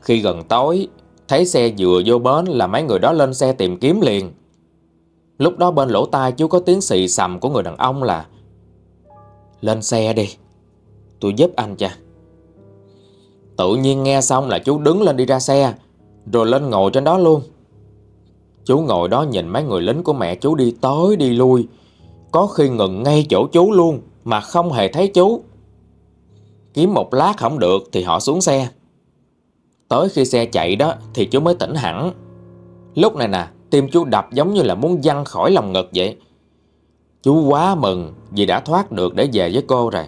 Khi gần tối, Thấy xe vừa vô bến là mấy người đó lên xe tìm kiếm liền. Lúc đó bên lỗ tai chú có tiếng xì sầm của người đàn ông là, Lên xe đi, Tôi giúp anh cha. Tự nhiên nghe xong là chú đứng lên đi ra xe, Rồi lên ngồi trên đó luôn. Chú ngồi đó nhìn mấy người lính của mẹ chú đi tới đi lui, Có khi ngừng ngay chỗ chú luôn. Mà không hề thấy chú. Kiếm một lát không được thì họ xuống xe. Tới khi xe chạy đó thì chú mới tỉnh hẳn. Lúc này nè, Tim chú đập giống như là muốn văng khỏi lòng ngực vậy. Chú quá mừng vì đã thoát được để về với cô rồi.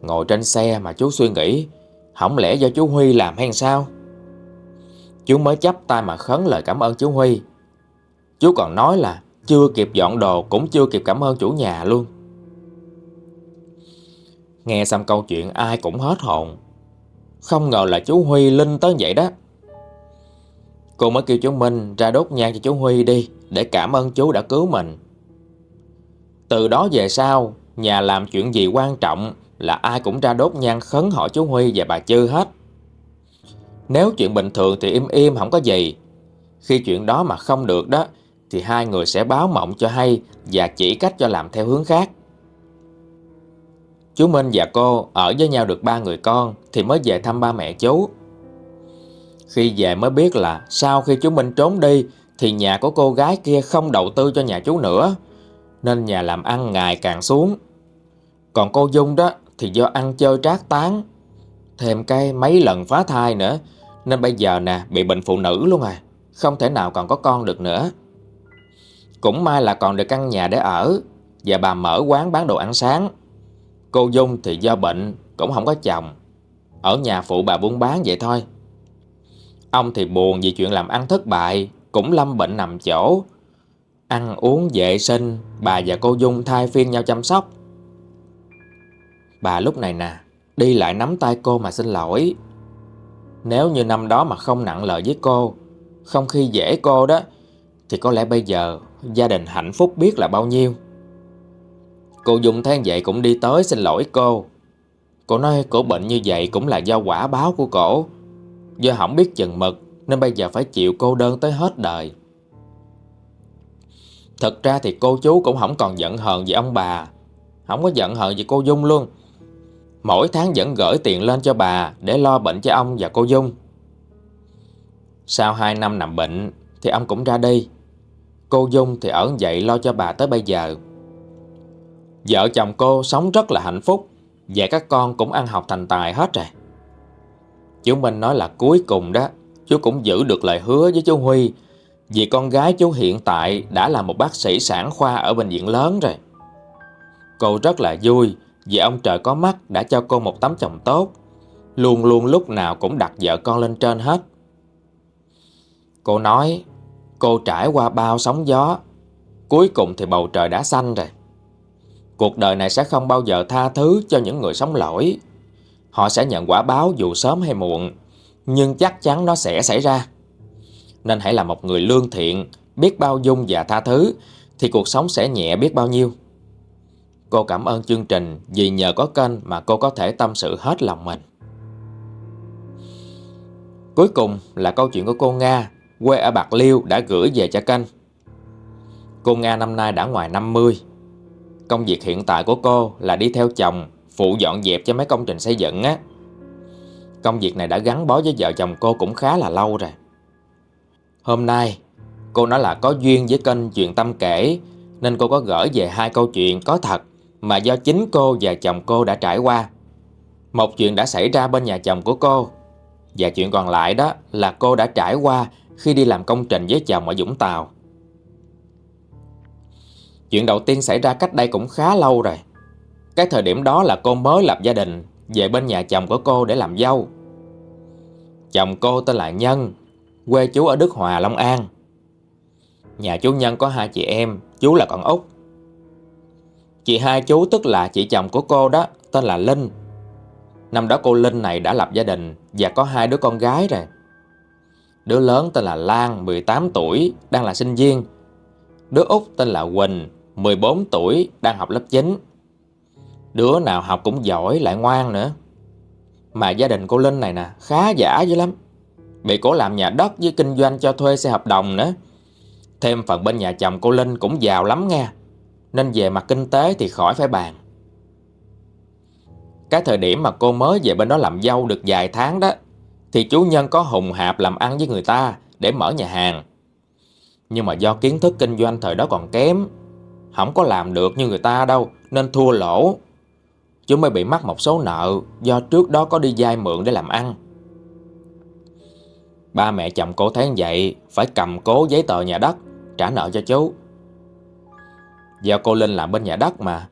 Ngồi trên xe mà chú suy nghĩ, không lẽ do chú Huy làm hay sao? Chú mới chấp tay mà khấn lời cảm ơn chú Huy. Chú còn nói là Chưa kịp dọn đồ cũng chưa kịp cảm ơn chủ nhà luôn. Nghe xong câu chuyện ai cũng hết hồn Không ngờ là chú Huy linh tới vậy đó Cô mới kêu chú Minh ra đốt nhang cho chú Huy đi Để cảm ơn chú đã cứu mình Từ đó về sau Nhà làm chuyện gì quan trọng là ai cũng ra đốt nhang khấn hỏi chú Huy và bà Chư hết. Nếu chuyện bình thường thì im im không có gì. Khi chuyện đó mà không được đó, thì hai người sẽ báo mộng cho hay và chỉ cách cho làm theo hướng khác. Chú Minh và cô ở với nhau được ba người con thì mới về thăm ba mẹ chú. Khi về mới biết là sau khi chú Minh trốn đi thì nhà của cô gái kia không đầu tư cho nhà chú nữa, nên nhà làm ăn ngày càng xuống. Còn cô Dung đó thì do ăn chơi trác tán Thêm cái mấy lần phá thai nữa Nên bây giờ nè bị bệnh phụ nữ luôn à Không thể nào còn có con được nữa Cũng may là còn được căn nhà để ở Và bà mở quán bán đồ ăn sáng Cô Dung thì do bệnh Cũng không có chồng Ở nhà phụ bà buôn bán vậy thôi Ông thì buồn vì chuyện làm ăn thất bại Cũng lâm bệnh nằm chỗ Ăn uống vệ sinh Bà và cô Dung thay phiên nhau chăm sóc Bà lúc này nè, đi lại nắm tay cô mà xin lỗi. Nếu như năm đó mà không nặng lời với cô, không khi dễ cô đó, thì có lẽ bây giờ gia đình hạnh phúc biết là bao nhiêu. Cô Dung than vậy cũng đi tới xin lỗi cô. Cô nói cổ bệnh như vậy cũng là do quả báo của cổ. Do không biết chừng mực, nên bây giờ phải chịu cô đơn tới hết đời. Thật ra thì cô chú cũng không còn giận hờn gì ông bà. Không có giận hờn gì cô Dung luôn. Mỗi tháng vẫn gửi tiền lên cho bà để lo bệnh cho ông và cô Dung. Sau 2 năm nằm bệnh thì ông cũng ra đi. Cô Dung thì ở dậy lo cho bà tới bây giờ. Vợ chồng cô sống rất là hạnh phúc, và các con cũng ăn học thành tài hết rồi. Chú Minh nói là cuối cùng đó, chú cũng giữ được lời hứa với chú Huy, vì con gái chú hiện tại đã là một bác sĩ sản khoa ở bệnh viện lớn rồi. Cô rất là vui vì ông trời có mắt đã cho cô một tấm chồng tốt, Luôn luôn lúc nào cũng đặt vợ con lên trên hết Cô nói, Cô trải qua bao sóng gió, Cuối cùng thì bầu trời đã xanh rồi Cuộc đời này sẽ không bao giờ tha thứ cho những người sống lỗi Họ sẽ nhận quả báo dù sớm hay muộn Nhưng chắc chắn nó sẽ xảy ra Nên hãy là một người lương thiện Biết bao dung và tha thứ Thì cuộc sống sẽ nhẹ biết bao nhiêu Cô cảm ơn chương trình vì nhờ có kênh mà cô có thể tâm sự hết lòng mình. Cuối cùng là câu chuyện của cô Nga, quê ở Bạc Liêu đã gửi về cho kênh. Cô Nga năm nay đã ngoài 50. Công việc hiện tại của cô là đi theo chồng, phụ dọn dẹp cho mấy công trình xây dựng á. Công việc này đã gắn bó với vợ chồng cô cũng khá là lâu rồi. Hôm nay, cô nói là có duyên với kênh Chuyện Tâm Kể nên cô có gửi về hai câu chuyện có thật mà do chính cô và chồng cô đã trải qua Một chuyện đã xảy ra bên nhà chồng của cô Và chuyện còn lại đó là cô đã trải qua khi đi làm công trình với chồng ở Vũng Tàu Chuyện đầu tiên xảy ra cách đây cũng khá lâu rồi. Cái thời điểm đó là cô mới lập gia đình Về bên nhà chồng của cô để làm dâu. Chồng cô tên là Nhân Quê chú ở Đức Hòa, Long An. Nhà chú Nhân có hai chị em Chú là con út. Chị hai chú tức là chị chồng của cô đó Tên là Linh. Năm đó cô Linh này đã lập gia đình Và có hai đứa con gái rồi. Đứa lớn tên là Lan 18 tuổi Đang là sinh viên. Đứa út tên là Quỳnh 14 tuổi Đang học lớp 9 Đứa nào học cũng giỏi lại ngoan nữa. Mà gia đình cô Linh này nè, Khá giả dữ lắm. Bị cổ làm nhà đất với kinh doanh cho thuê xe hợp đồng nữa. Thêm phần bên nhà chồng cô Linh cũng giàu lắm nha Nên về mặt kinh tế thì khỏi phải bàn. Cái thời điểm mà cô mới về bên đó làm dâu được vài tháng đó, Thì chú Nhân có hùng hạp làm ăn với người ta Để mở nhà hàng. Nhưng mà do kiến thức kinh doanh thời đó còn kém không có làm được như người ta đâu, Nên thua lỗ. Chú mới bị mắc một số nợ, Do trước đó có đi vay mượn để làm ăn. Ba mẹ chồng cô thấy vậy, Phải cầm cố giấy tờ nhà đất, Trả nợ cho chú. Do cô Linh làm bên nhà đất mà.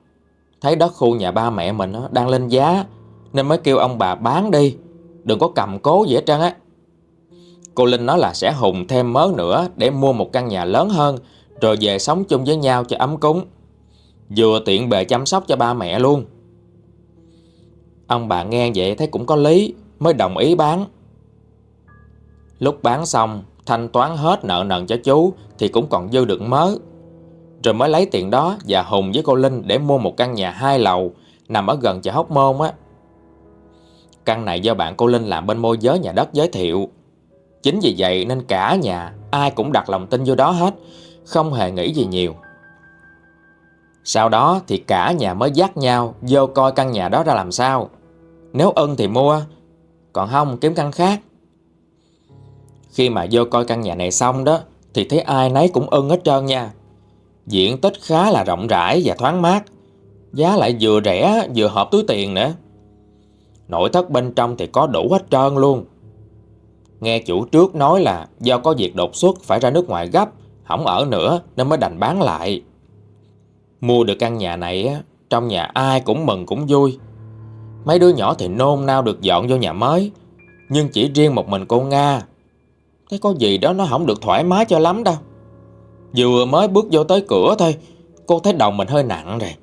Thấy đất khu nhà ba mẹ mình đang lên giá, Nên mới kêu ông bà bán đi. Đừng có cầm cố gì hết trơn á. Cô Linh nói là sẽ hùng thêm mớ nữa Để mua một căn nhà lớn hơn rồi về sống chung với nhau cho ấm cúng. Vừa tiện bề chăm sóc cho ba mẹ luôn. Ông bà nghe vậy thấy cũng có lý, Mới đồng ý bán. Lúc bán xong, Thanh toán hết nợ nần cho chú Thì cũng còn dư được mớ. Rồi mới lấy tiền đó và Hùng với cô Linh Để mua một căn nhà hai lầu, Nằm ở gần chợ Hóc Môn á. Căn này do bạn cô Linh làm bên môi giới nhà đất giới thiệu. Chính vì vậy nên cả nhà, Ai cũng đặt lòng tin vô đó hết. Không hề nghĩ gì nhiều. Sau đó thì cả nhà mới dắt nhau Vô coi căn nhà đó ra làm sao. Nếu ưng thì mua, Còn không kiếm căn khác. Khi mà vô coi căn nhà này xong đó, Thì thấy ai nấy cũng ưng hết trơn nha. Diện tích khá là rộng rãi và thoáng mát. Giá lại vừa rẻ, vừa hợp túi tiền nữa. Nội thất bên trong thì có đủ hết trơn luôn. Nghe chủ trước nói là do có việc đột xuất phải ra nước ngoài gấp không ở nữa nên mới đành bán lại. Mua được căn nhà này Trong nhà ai cũng mừng cũng vui. Mấy đứa nhỏ thì nôn nao được dọn vô nhà mới, Nhưng chỉ riêng một mình cô Nga. Thấy có gì đó nó không được thoải mái cho lắm đâu. Vừa mới bước vô tới cửa thôi, Cô thấy đầu mình hơi nặng rồi.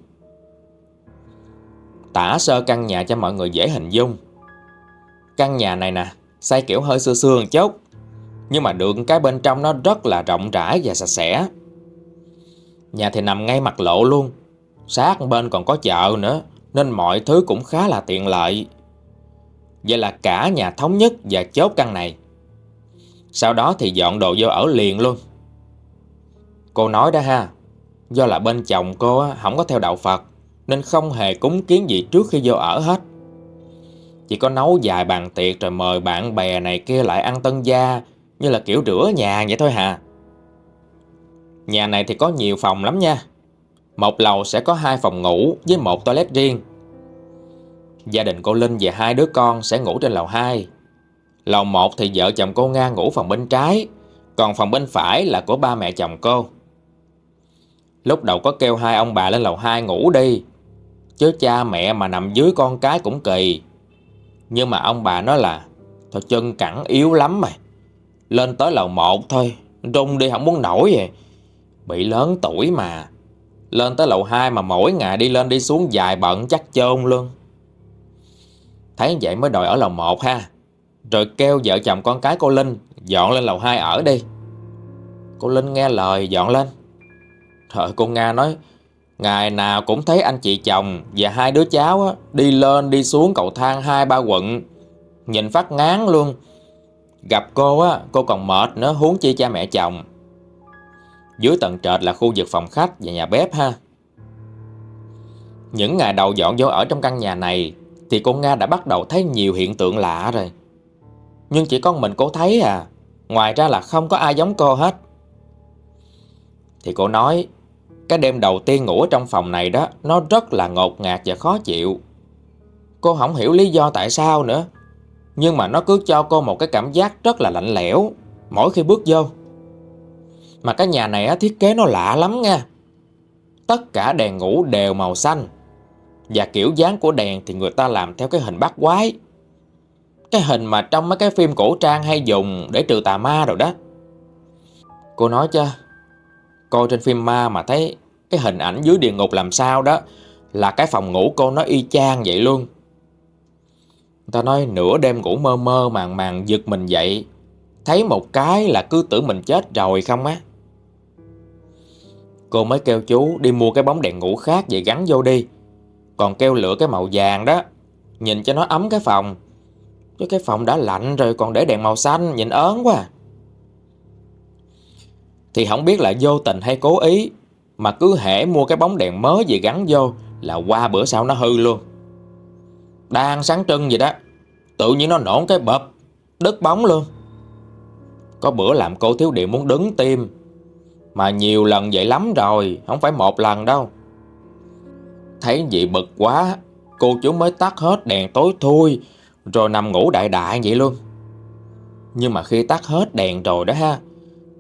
Tả sơ căn nhà cho mọi người dễ hình dung. Căn nhà này nè, Xây kiểu hơi xưa xưa một chút. Nhưng mà được cái bên trong nó rất là rộng rãi và sạch sẽ. Nhà thì nằm ngay mặt lộ luôn. Sát bên còn có chợ nữa, Nên mọi thứ cũng khá là tiện lợi. Vậy là cả nhà thống nhất và chốt căn này. Sau đó thì dọn đồ vô ở liền luôn. Cô nói đó ha, Do là bên chồng cô không có theo đạo Phật, Nên không hề cúng kiến gì trước khi vô ở hết. Chỉ có nấu vài bàn tiệc rồi mời bạn bè này kia lại ăn tân gia như là kiểu rửa nhà vậy thôi hà. Nhà này thì có nhiều phòng lắm nha. Một lầu sẽ có hai phòng ngủ với một toilet riêng. Gia đình cô Linh và hai đứa con sẽ ngủ trên lầu 2 Lầu 1 thì vợ chồng cô Nga ngủ phòng bên trái, còn phòng bên phải là của ba mẹ chồng cô. Lúc đầu có kêu hai ông bà lên lầu 2 ngủ đi, chứ cha mẹ mà nằm dưới con cái cũng kỳ. Nhưng mà ông bà nói là, thôi chân cẳng yếu lắm mày, lên tới lầu 1 thôi, rung đi không muốn nổi vậy. Bị lớn tuổi mà, lên tới lầu 2 mà mỗi ngày đi lên đi xuống dài bận chắc chôn luôn. Thấy vậy mới đòi ở lầu 1 ha. Rồi kêu vợ chồng con cái cô Linh Dọn lên lầu 2 ở đi Cô Linh nghe lời dọn lên Trời cô Nga nói Ngày nào cũng thấy anh chị chồng Và hai đứa cháu á, đi lên đi xuống cầu thang hai ba quận Nhìn phát ngán luôn Gặp cô á, Cô còn mệt nữa, huống chi cha mẹ chồng. Dưới tầng trệt là khu vực phòng khách và nhà bếp ha. Những ngày đầu dọn vô ở trong căn nhà này Thì cô Nga đã bắt đầu thấy nhiều hiện tượng lạ rồi. Nhưng chỉ có mình cô thấy à Ngoài ra là không có ai giống cô hết. Thì cô nói, Cái đêm đầu tiên ngủ ở trong phòng này đó, Nó rất là ngột ngạt và khó chịu. Cô không hiểu lý do tại sao nữa. Nhưng mà nó cứ cho cô một cái cảm giác rất là lạnh lẽo Mỗi khi bước vô. Mà cái nhà này á, thiết kế nó lạ lắm nha. Tất cả đèn ngủ đều màu xanh. Và kiểu dáng của đèn thì người ta làm theo cái hình bát quái. Cái hình mà trong mấy cái phim cổ trang hay dùng để trừ tà ma rồi đó. Cô nói cho Coi trên phim ma mà thấy cái hình ảnh dưới địa ngục làm sao đó Là cái phòng ngủ cô nó y chang vậy luôn ta nói nửa đêm ngủ mơ mơ màng màng giật mình dậy. Thấy một cái là cứ tưởng mình chết rồi không á. Cô mới kêu chú đi mua cái bóng đèn ngủ khác về gắn vô đi. Còn kêu lửa cái màu vàng đó. Nhìn cho nó ấm cái phòng. Chứ cái phòng đã lạnh rồi còn để đèn màu xanh, Nhìn ớn quá à. Thì không biết là vô tình hay cố ý, Mà cứ hễ mua cái bóng đèn mới về gắn vô Là qua bữa sau nó hư luôn. Đang sáng trưng vậy đó. Tự nhiên nó nổ cái bập, Đứt bóng luôn. Có bữa làm cô thiếu điện muốn đứng tim, Mà nhiều lần vậy lắm rồi, Không phải một lần đâu. Thấy vậy bực quá, Cô chú mới tắt hết đèn tối thui, Rồi nằm ngủ đại đại vậy luôn. Nhưng mà khi tắt hết đèn rồi đó ha,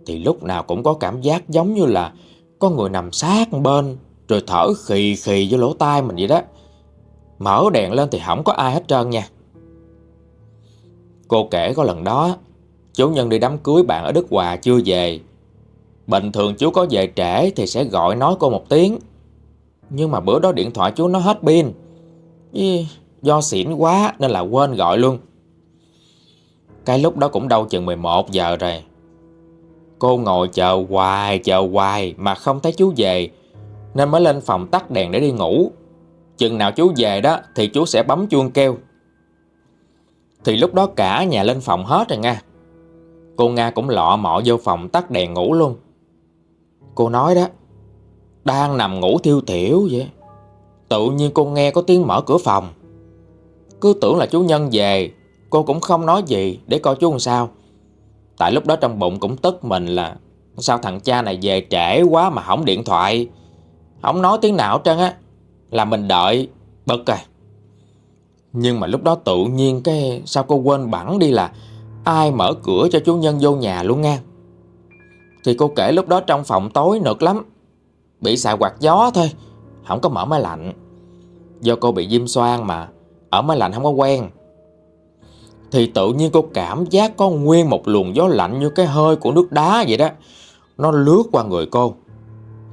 Thì lúc nào cũng có cảm giác giống như là Có người nằm sát bên, Rồi thở khì khì vô lỗ tai mình vậy đó. Mở đèn lên thì không có ai hết trơn nha. Cô kể có lần đó, Chú Nhân đi đám cưới bạn ở Đức Hòa chưa về. Bình thường chú có về trễ Thì sẽ gọi nói cô một tiếng. Nhưng mà bữa đó điện thoại chú nó hết pin. Do xỉn quá Nên là quên gọi luôn. Cái lúc đó cũng đâu chừng 11 giờ rồi. Cô ngồi chờ hoài chờ hoài Mà không thấy chú về, Nên mới lên phòng tắt đèn để đi ngủ. Chừng nào chú về đó Thì chú sẽ bấm chuông kêu. Thì lúc đó cả nhà lên phòng hết rồi nga. Cô Nga cũng lọ mọ vô phòng tắt đèn ngủ luôn. Cô nói đó, Đang nằm ngủ thiêu thiểu vậy. Tự nhiên cô nghe có tiếng mở cửa phòng. Cứ tưởng là chú Nhân về, Cô cũng không nói gì để coi chú làm sao. Tại lúc đó trong bụng cũng tức mình là, Sao thằng cha này về trễ quá mà không điện thoại? Không nói tiếng nào trơn á. Là mình đợi. Bất rồi Nhưng mà lúc đó tự nhiên cái Sao cô quên bẵng đi là Ai mở cửa cho chú Nhân vô nhà luôn nha Thì cô kể lúc đó trong phòng tối nực lắm. Bị xài quạt gió thôi. Không có mở máy lạnh. Do cô bị viêm xoang mà. Ở máy lạnh không có quen. Thì tự nhiên cô cảm giác có nguyên một luồng gió lạnh như cái hơi của nước đá vậy đó. Nó lướt qua người cô.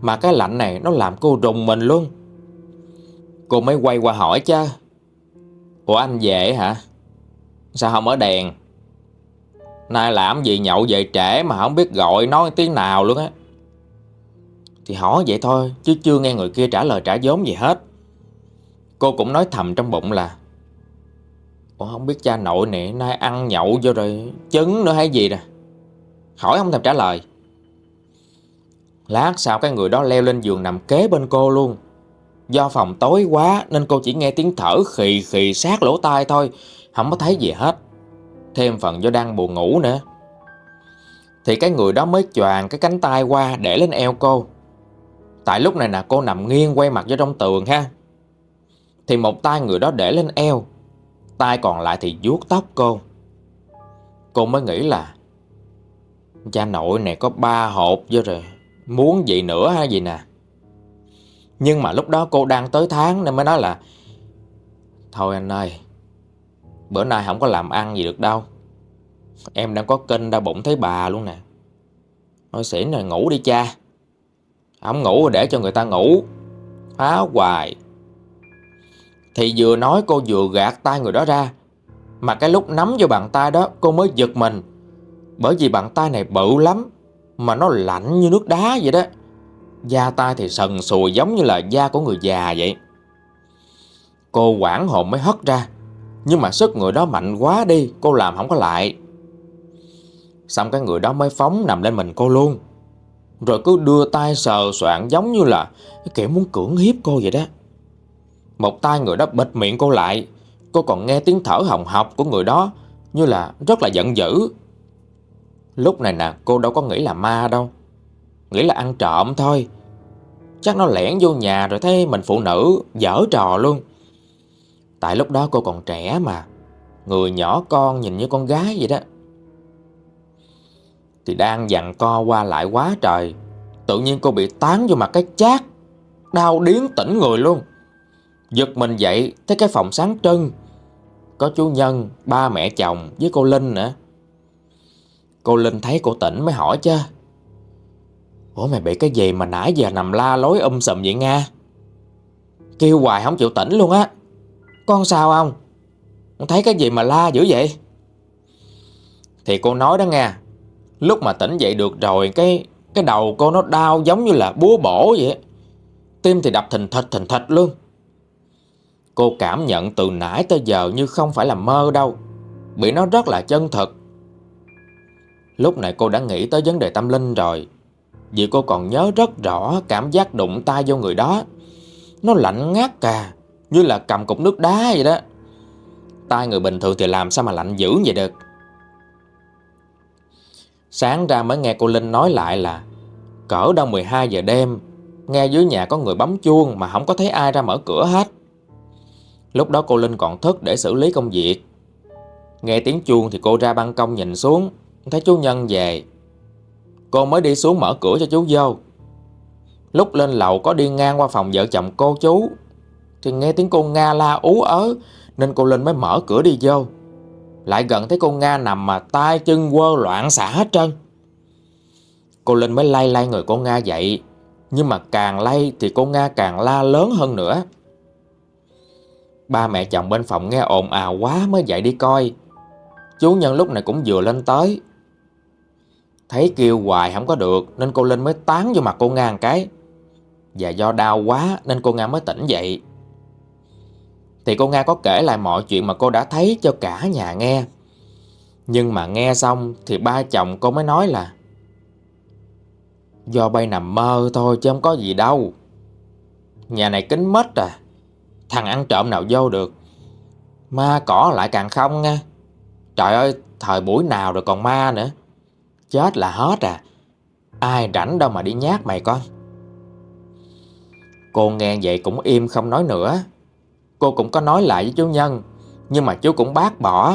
Mà cái lạnh này nó làm cô rùng mình luôn. Cô mới quay qua hỏi chứ. Ủa anh về hả? Sao không ở đèn? Nay làm gì nhậu về trễ mà không biết gọi nói tiếng nào luôn á. Thì hỏi vậy thôi, Chứ chưa nghe người kia trả lời trả vốn gì hết. Cô cũng nói thầm trong bụng là, Ủa không biết cha nội nè, Nay ăn nhậu vô rồi Trứng nữa hay gì nè? Hỏi không thèm trả lời. Lát sau cái người đó leo lên giường nằm kế bên cô luôn. Do phòng tối quá Nên cô chỉ nghe tiếng thở khì khì sát lỗ tai thôi, Không có thấy gì hết. Thêm phần do đang buồn ngủ nữa. Thì cái người đó mới choàng cái cánh tay qua để lên eo cô. Tại lúc này nè, cô nằm nghiêng quay mặt vô trong tường ha. Thì một tay người đó để lên eo, Tay còn lại thì vuốt tóc cô. Cô mới nghĩ là, Cha nội này có ba hộp vô rồi, Muốn gì nữa hay gì nè? Nhưng mà lúc đó cô đang tới tháng Nên mới nói là, Thôi anh ơi, Bữa nay không có làm ăn gì được đâu. Em đang có kênh đau bụng thấy bà luôn nè. Thôi xỉn rồi ngủ đi cha. Không ngủ để cho người ta ngủ. Phá hoài. Thì vừa nói cô vừa gạt tay người đó ra, Mà cái lúc nắm vô bàn tay đó, Cô mới giật mình. Bởi vì bàn tay này bự lắm, Mà nó lạnh như nước đá vậy đó. Da tay thì sần sùi giống như là da của người già vậy. Cô quảng hồn mới hất ra, nhưng mà sức người đó mạnh quá đi, Cô làm không có lại. Xong cái người đó mới phóng nằm lên mình cô luôn. Rồi cứ đưa tay sờ soạn giống như là Kiểu muốn cưỡng hiếp cô vậy đó. Một tay người đó bịt miệng cô lại, Cô còn nghe tiếng thở hồng học của người đó Như là rất là giận dữ. Lúc này nè, cô đâu có nghĩ là ma đâu. Nghĩ là ăn trộm thôi. Chắc nó lẻn vô nhà rồi thấy mình phụ nữ dở trò luôn. Tại lúc đó cô còn trẻ mà. Người nhỏ con nhìn như con gái vậy đó. Thì đang dặn co qua lại quá trời Tự nhiên cô bị tán vô mặt cái chát Đau điến tỉnh người luôn. Giật mình dậy Thấy cái phòng sáng trưng. Có chú Nhân, ba mẹ chồng với cô Linh nữa. Cô Linh thấy cô tỉnh mới hỏi chứ. Ủa mày bị cái gì mà nãy giờ nằm la lối um sùm vậy Nga? Kêu hoài không chịu tỉnh luôn á. Con sao không? Thấy cái gì mà la dữ vậy? Thì cô nói đó nghe Lúc mà tỉnh dậy được rồi Cái cái đầu cô nó đau giống như là búa bổ vậy Tim thì đập thình thịch thình thịch luôn. Cô cảm nhận từ nãy tới giờ như không phải là mơ đâu, Bị nó rất là chân thật Lúc này cô đã nghĩ tới vấn đề tâm linh rồi. Vì cô còn nhớ rất rõ cảm giác đụng tay vô người đó. Nó lạnh ngắt cả Như là cầm cục nước đá vậy đó. Tay người bình thường thì làm sao mà lạnh dữ vậy được? Sáng ra mới nghe cô Linh nói lại là, Cỡ đâu 12 giờ đêm, Nghe dưới nhà có người bấm chuông Mà không có thấy ai ra mở cửa hết. Lúc đó cô Linh còn thức để xử lý công việc. Nghe tiếng chuông thì cô ra ban công nhìn xuống, Thấy chú Nhân về. Cô mới đi xuống mở cửa cho chú vô Lúc lên lầu có đi ngang qua phòng vợ chồng cô chú, Thì nghe tiếng cô Nga la ú ớ, Nên cô Linh mới mở cửa đi vô. Lại gần thấy cô Nga nằm mà tay chân quơ loạn xả hết trơn. Cô Linh mới lay lay người cô Nga dậy, Nhưng mà càng lay thì cô Nga càng la lớn hơn nữa. Ba mẹ chồng bên phòng nghe ồn ào quá mới dậy đi coi. Chú Nhân lúc này cũng vừa lên tới Thấy kêu hoài không có được, Nên cô Linh mới tán vô mặt cô Nga một cái. Và do đau quá, Nên cô Nga mới tỉnh dậy. Thì cô Nga có kể lại mọi chuyện Mà cô đã thấy cho cả nhà nghe. Nhưng mà nghe xong Thì ba chồng cô mới nói là, Do bay nằm mơ thôi chứ không có gì đâu. Nhà này kính mất à Thằng ăn trộm nào vô được. Ma cỏ lại càng không nha Trời ơi, thời buổi nào rồi còn ma nữa. Chết là hết à. Ai rảnh đâu mà đi nhát mày con Cô nghe vậy cũng im không nói nữa. Cô cũng có nói lại với chú Nhân, Nhưng mà chú cũng bác bỏ.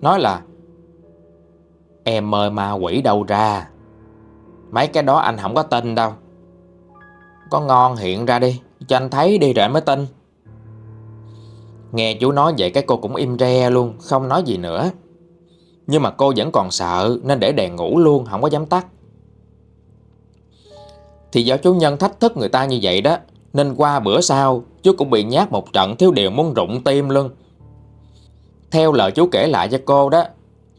Nói là, Em mời ma quỷ đâu ra. Mấy cái đó anh không có tin đâu. Có ngon hiện ra đi, Cho anh thấy đi rồi anh mới tin. Nghe chú nói vậy cái cô cũng im re luôn, Không nói gì nữa. Nhưng mà cô vẫn còn sợ, Nên để đèn ngủ luôn, không có dám tắt. Thì do chú Nhân thách thức người ta như vậy đó, Nên qua bữa sau, Chú cũng bị nhát một trận thiếu điều muốn rụng tim luôn. Theo lời chú kể lại cho cô đó,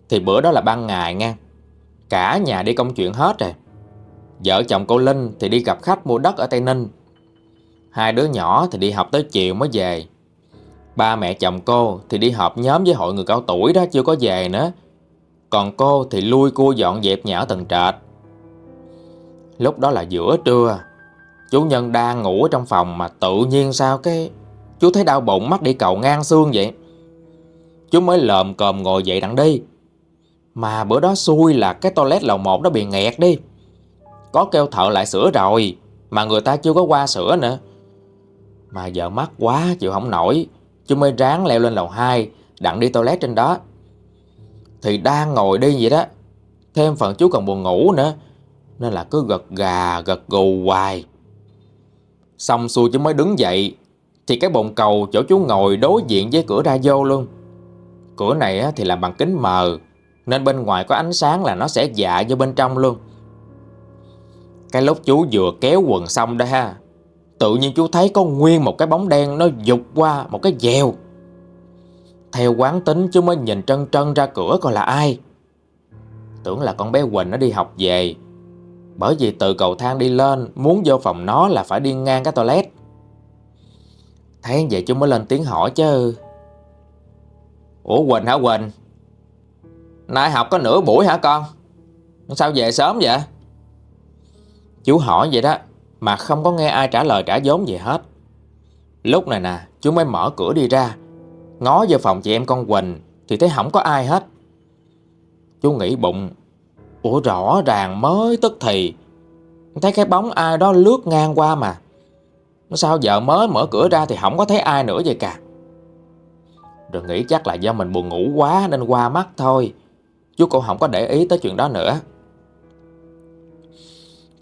Thì bữa đó là ban ngày nha. Cả nhà đi công chuyện hết rồi. Vợ chồng cô Linh thì đi gặp khách mua đất ở Tây Ninh. Hai đứa nhỏ thì đi học tới chiều mới về. Ba mẹ chồng cô thì đi họp nhóm với hội người cao tuổi đó, chưa có về nữa. Còn cô thì lui cua dọn dẹp nhà ở tầng trệt. Lúc đó là giữa trưa, Chú Nhân đang ngủ ở trong phòng mà tự nhiên sao cái Chú thấy đau bụng mắt đi cầu ngang xương vậy. Chú mới lờm còm ngồi dậy đặng đi. Mà bữa đó xui là cái toilet lầu 1 đó bị nghẹt đi. Có kêu thợ lại sửa rồi, Mà người ta chưa có qua sửa nữa. Mà giờ mắc quá chịu không nổi, Chú mới ráng leo lên lầu 2 Đặng đi toilet trên đó. Thì đang ngồi đi vậy đó. Thêm phần chú còn buồn ngủ nữa, Nên là cứ gật gà, gật gù hoài. Xong xuôi chú mới đứng dậy, Thì cái bồn cầu chỗ chú ngồi đối diện với cửa ra vô luôn. Cửa này thì làm bằng kính mờ, Nên bên ngoài có ánh sáng là nó sẽ dạ vô bên trong luôn. Cái lúc chú vừa kéo quần xong đó ha, Tự nhiên chú thấy có nguyên một cái bóng đen Nó dục qua một cái dèo. Theo quán tính chú mới nhìn trân trân ra cửa coi là ai. Tưởng là con bé Quỳnh nó đi học về. Bởi vì từ cầu thang đi lên, Muốn vô phòng nó là phải đi ngang cái toilet. Thấy vậy chú mới lên tiếng hỏi chứ. Ủa Quỳnh hả Quỳnh? Nay học có nửa buổi hả con? Sao về sớm vậy? Chú hỏi vậy đó, Mà không có nghe ai trả lời trả vốn gì hết. Lúc này nè, Chú mới mở cửa đi ra. Ngó vô phòng chị em con Quỳnh Thì thấy không có ai hết. Chú nghĩ bụng, Ủa, rõ ràng mới tức thì. Thấy cái bóng ai đó lướt ngang qua mà. Sao giờ mới mở cửa ra Thì không có thấy ai nữa vậy cả Rồi nghĩ chắc là do mình buồn ngủ quá nên qua mắt thôi. Chú cũng không có để ý tới chuyện đó nữa.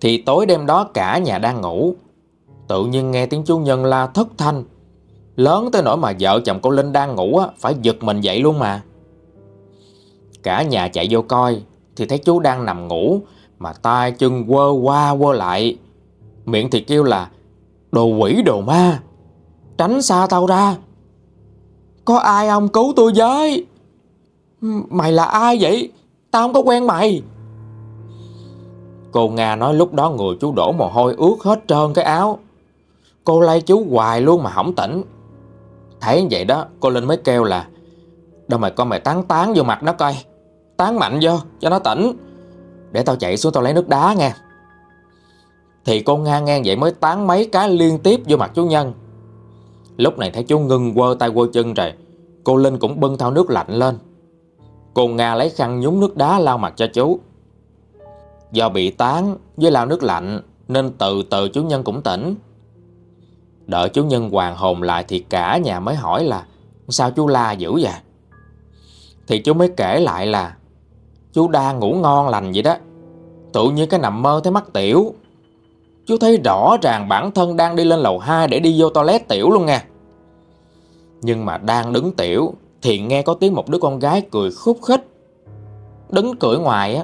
Thì tối đêm đó cả nhà đang ngủ. Tự nhiên nghe tiếng chú Nhân la thất thanh. Lớn tới nỗi mà vợ chồng cô Linh đang ngủ á, phải giật mình dậy luôn mà. Cả nhà chạy vô coi Thì thấy chú đang nằm ngủ Mà tay chân quơ qua quơ lại. Miệng thì kêu là Đồ quỷ đồ ma Tránh xa tao ra. Có ai ông cứu tôi với. Mày là ai vậy? Tao không có quen mày. Cô Nga nói lúc đó người chú đổ mồ hôi ướt hết trơn cái áo. Cô lay chú hoài luôn mà không tỉnh. Thấy vậy đó, cô Linh mới kêu là, Đâu mày con mày tán tán vô mặt nó coi. Tán mạnh vô, cho nó tỉnh. Để tao chạy xuống tao lấy nước đá nghe. Thì cô Nga ngang vậy mới tán mấy cái liên tiếp vô mặt chú Nhân. Lúc này thấy chú ngưng quơ tay quơ chân rồi, Cô Linh cũng bưng thao nước lạnh lên. Cô Nga lấy khăn nhúng nước đá lau mặt cho chú. Do bị tán với lao nước lạnh, Nên từ từ chú Nhân cũng tỉnh. Đợi chú Nhân hoàng hồn lại Thì cả nhà mới hỏi là, Sao chú la dữ vậy? Thì chú mới kể lại là, Chú đang ngủ ngon lành vậy đó, Tự nhiên cái nằm mơ thấy mắt tiểu. Chú thấy rõ ràng bản thân đang đi lên lầu 2 Để đi vô toilet tiểu luôn nha. Nhưng mà đang đứng tiểu Thì nghe có tiếng một đứa con gái cười khúc khích. Đứng cười ngoài á,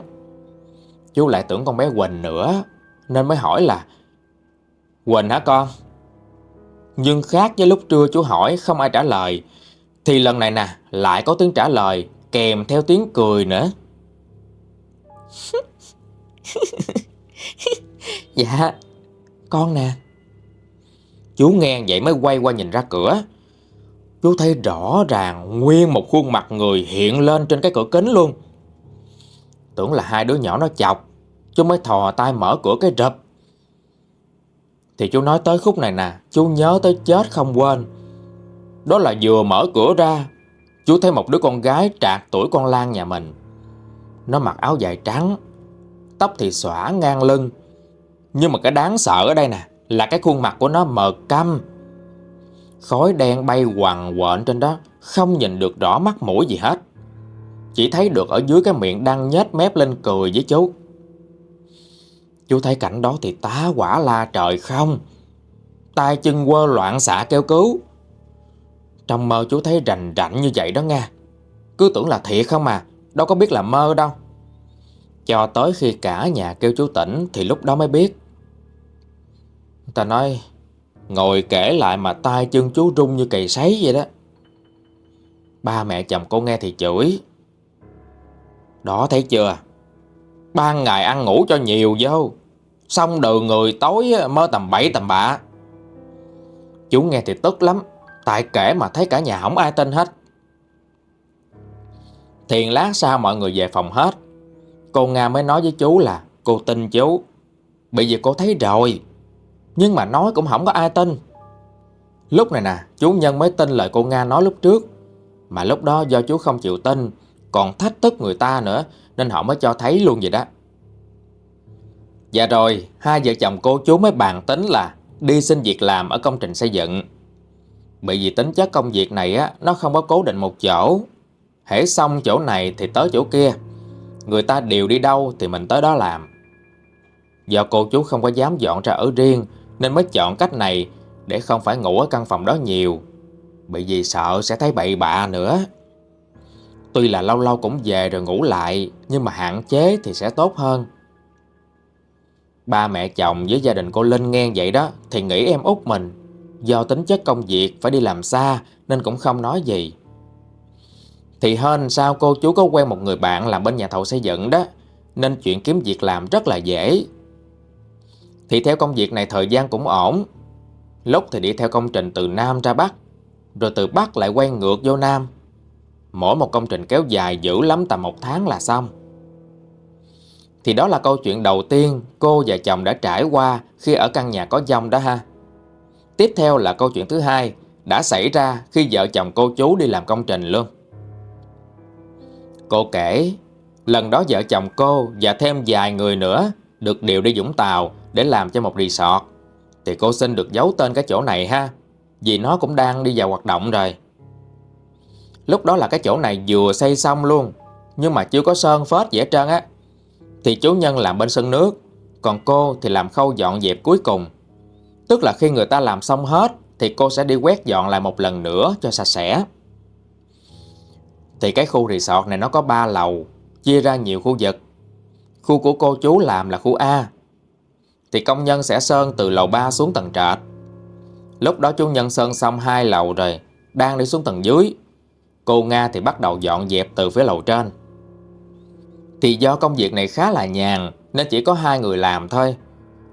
Chú lại tưởng con bé Quỳnh nữa, Nên mới hỏi là, Quỳnh hả con? Nhưng khác với lúc trưa chú hỏi, không ai trả lời. Thì lần này nè, Lại có tiếng trả lời, Kèm theo tiếng cười nữa. Dạ Con nè. Chú nghe vậy mới quay qua nhìn ra cửa. Chú thấy rõ ràng Nguyên một khuôn mặt người hiện lên trên cái cửa kính luôn. Tưởng là hai đứa nhỏ nó chọc, Chú mới thò tay mở cửa cái rập. Thì chú nói tới khúc này nè, Chú nhớ tới chết không quên. Đó là vừa mở cửa ra, Chú thấy một đứa con gái trạc tuổi con Lan nhà mình. Nó mặc áo dài trắng, Tóc thì xõa ngang lưng. Nhưng mà cái đáng sợ ở đây nè, Là cái khuôn mặt của nó mờ căm. Khói đen bay quằn quện trên đó, Không nhìn được rõ mắt mũi gì hết. Chỉ thấy được ở dưới cái miệng đang nhếch mép lên cười với chú. Chú thấy cảnh đó thì tá quả la trời không? Tay chân quơ loạn xạ kêu cứu. Trong mơ chú thấy rành rảnh như vậy đó nha Cứ tưởng là thiệt không mà Đâu có biết là mơ đâu. Cho tới khi cả nhà kêu chú tỉnh Thì lúc đó mới biết. Ta nói, Ngồi kể lại mà tay chân chú rung như cày sấy vậy đó. Ba mẹ chồng cô nghe thì chửi. Đó thấy chưa? Ban ngày ăn ngủ cho nhiều, vô. Xong đường người tối ờ, mơ tầm bậy tầm bạ. Chú nghe thì tức lắm, Tại kể mà thấy cả nhà không ai tin hết. Thiền lát sau mọi người về phòng hết, Cô Nga mới nói với chú là, cô tin chú. Bởi vì cô thấy rồi, Nhưng mà nói cũng không có ai tin. Lúc này nè, chú Nhân mới tin lời cô Nga nói lúc trước. Mà lúc đó do chú không chịu tin, Còn thách thức người ta nữa nên họ mới cho thấy luôn vậy đó. Dạ rồi, Hai vợ chồng cô chú mới bàn tính là Đi xin việc làm ở công trình xây dựng. Bởi vì tính chất công việc này á, Nó không có cố định một chỗ. Hễ xong chỗ này thì tới chỗ kia. Người ta đều đi đâu thì mình tới đó làm. Do cô chú không có dám dọn ra ở riêng, Nên mới chọn cách này Để không phải ngủ ở căn phòng đó nhiều. Bởi vì sợ sẽ thấy bậy bạ nữa. Tuy là lâu lâu cũng về rồi ngủ lại, Nhưng mà hạn chế thì sẽ tốt hơn. Ba mẹ chồng với gia đình cô Linh nghe vậy đó, Thì nghĩ em út mình. Do tính chất công việc phải đi làm xa, Nên cũng không nói gì. Thì hên sao cô chú có quen một người bạn làm bên nhà thầu xây dựng đó, Nên chuyện kiếm việc làm rất là dễ. Thì theo công việc này thời gian cũng ổn. Lúc thì đi theo công trình từ Nam ra Bắc, Rồi từ Bắc lại quay ngược vô Nam. Mỗi một công trình kéo dài dữ lắm tầm một tháng là xong Thì đó là câu chuyện đầu tiên cô và chồng đã trải qua khi ở căn nhà có dông đó ha Tiếp theo là câu chuyện thứ hai đã xảy ra khi vợ chồng cô chú đi làm công trình luôn Cô kể, lần đó vợ chồng cô và thêm vài người nữa được điều đi Vũng Tàu để làm cho một resort. Thì cô xin được giấu tên cái chỗ này ha, vì nó cũng đang đi vào hoạt động rồi. Lúc đó là cái chỗ này vừa xây xong luôn, Nhưng mà chưa có sơn phết gì hết trơn á. Thì chú nhân làm bên sân nước, Còn cô thì làm khâu dọn dẹp cuối cùng. Tức là khi người ta làm xong hết, Thì cô sẽ đi quét dọn lại một lần nữa cho sạch sẽ. Thì cái khu resort này nó có 3 lầu, Chia ra nhiều khu vực. Khu của cô chú làm là khu A. Thì công nhân sẽ sơn từ lầu 3 xuống tầng trệt. Lúc đó chú nhân sơn xong hai lầu rồi, Đang đi xuống tầng dưới. Cô Nga thì bắt đầu dọn dẹp từ phía lầu trên. Thì do công việc này khá là nhàn, Nên chỉ có hai người làm thôi.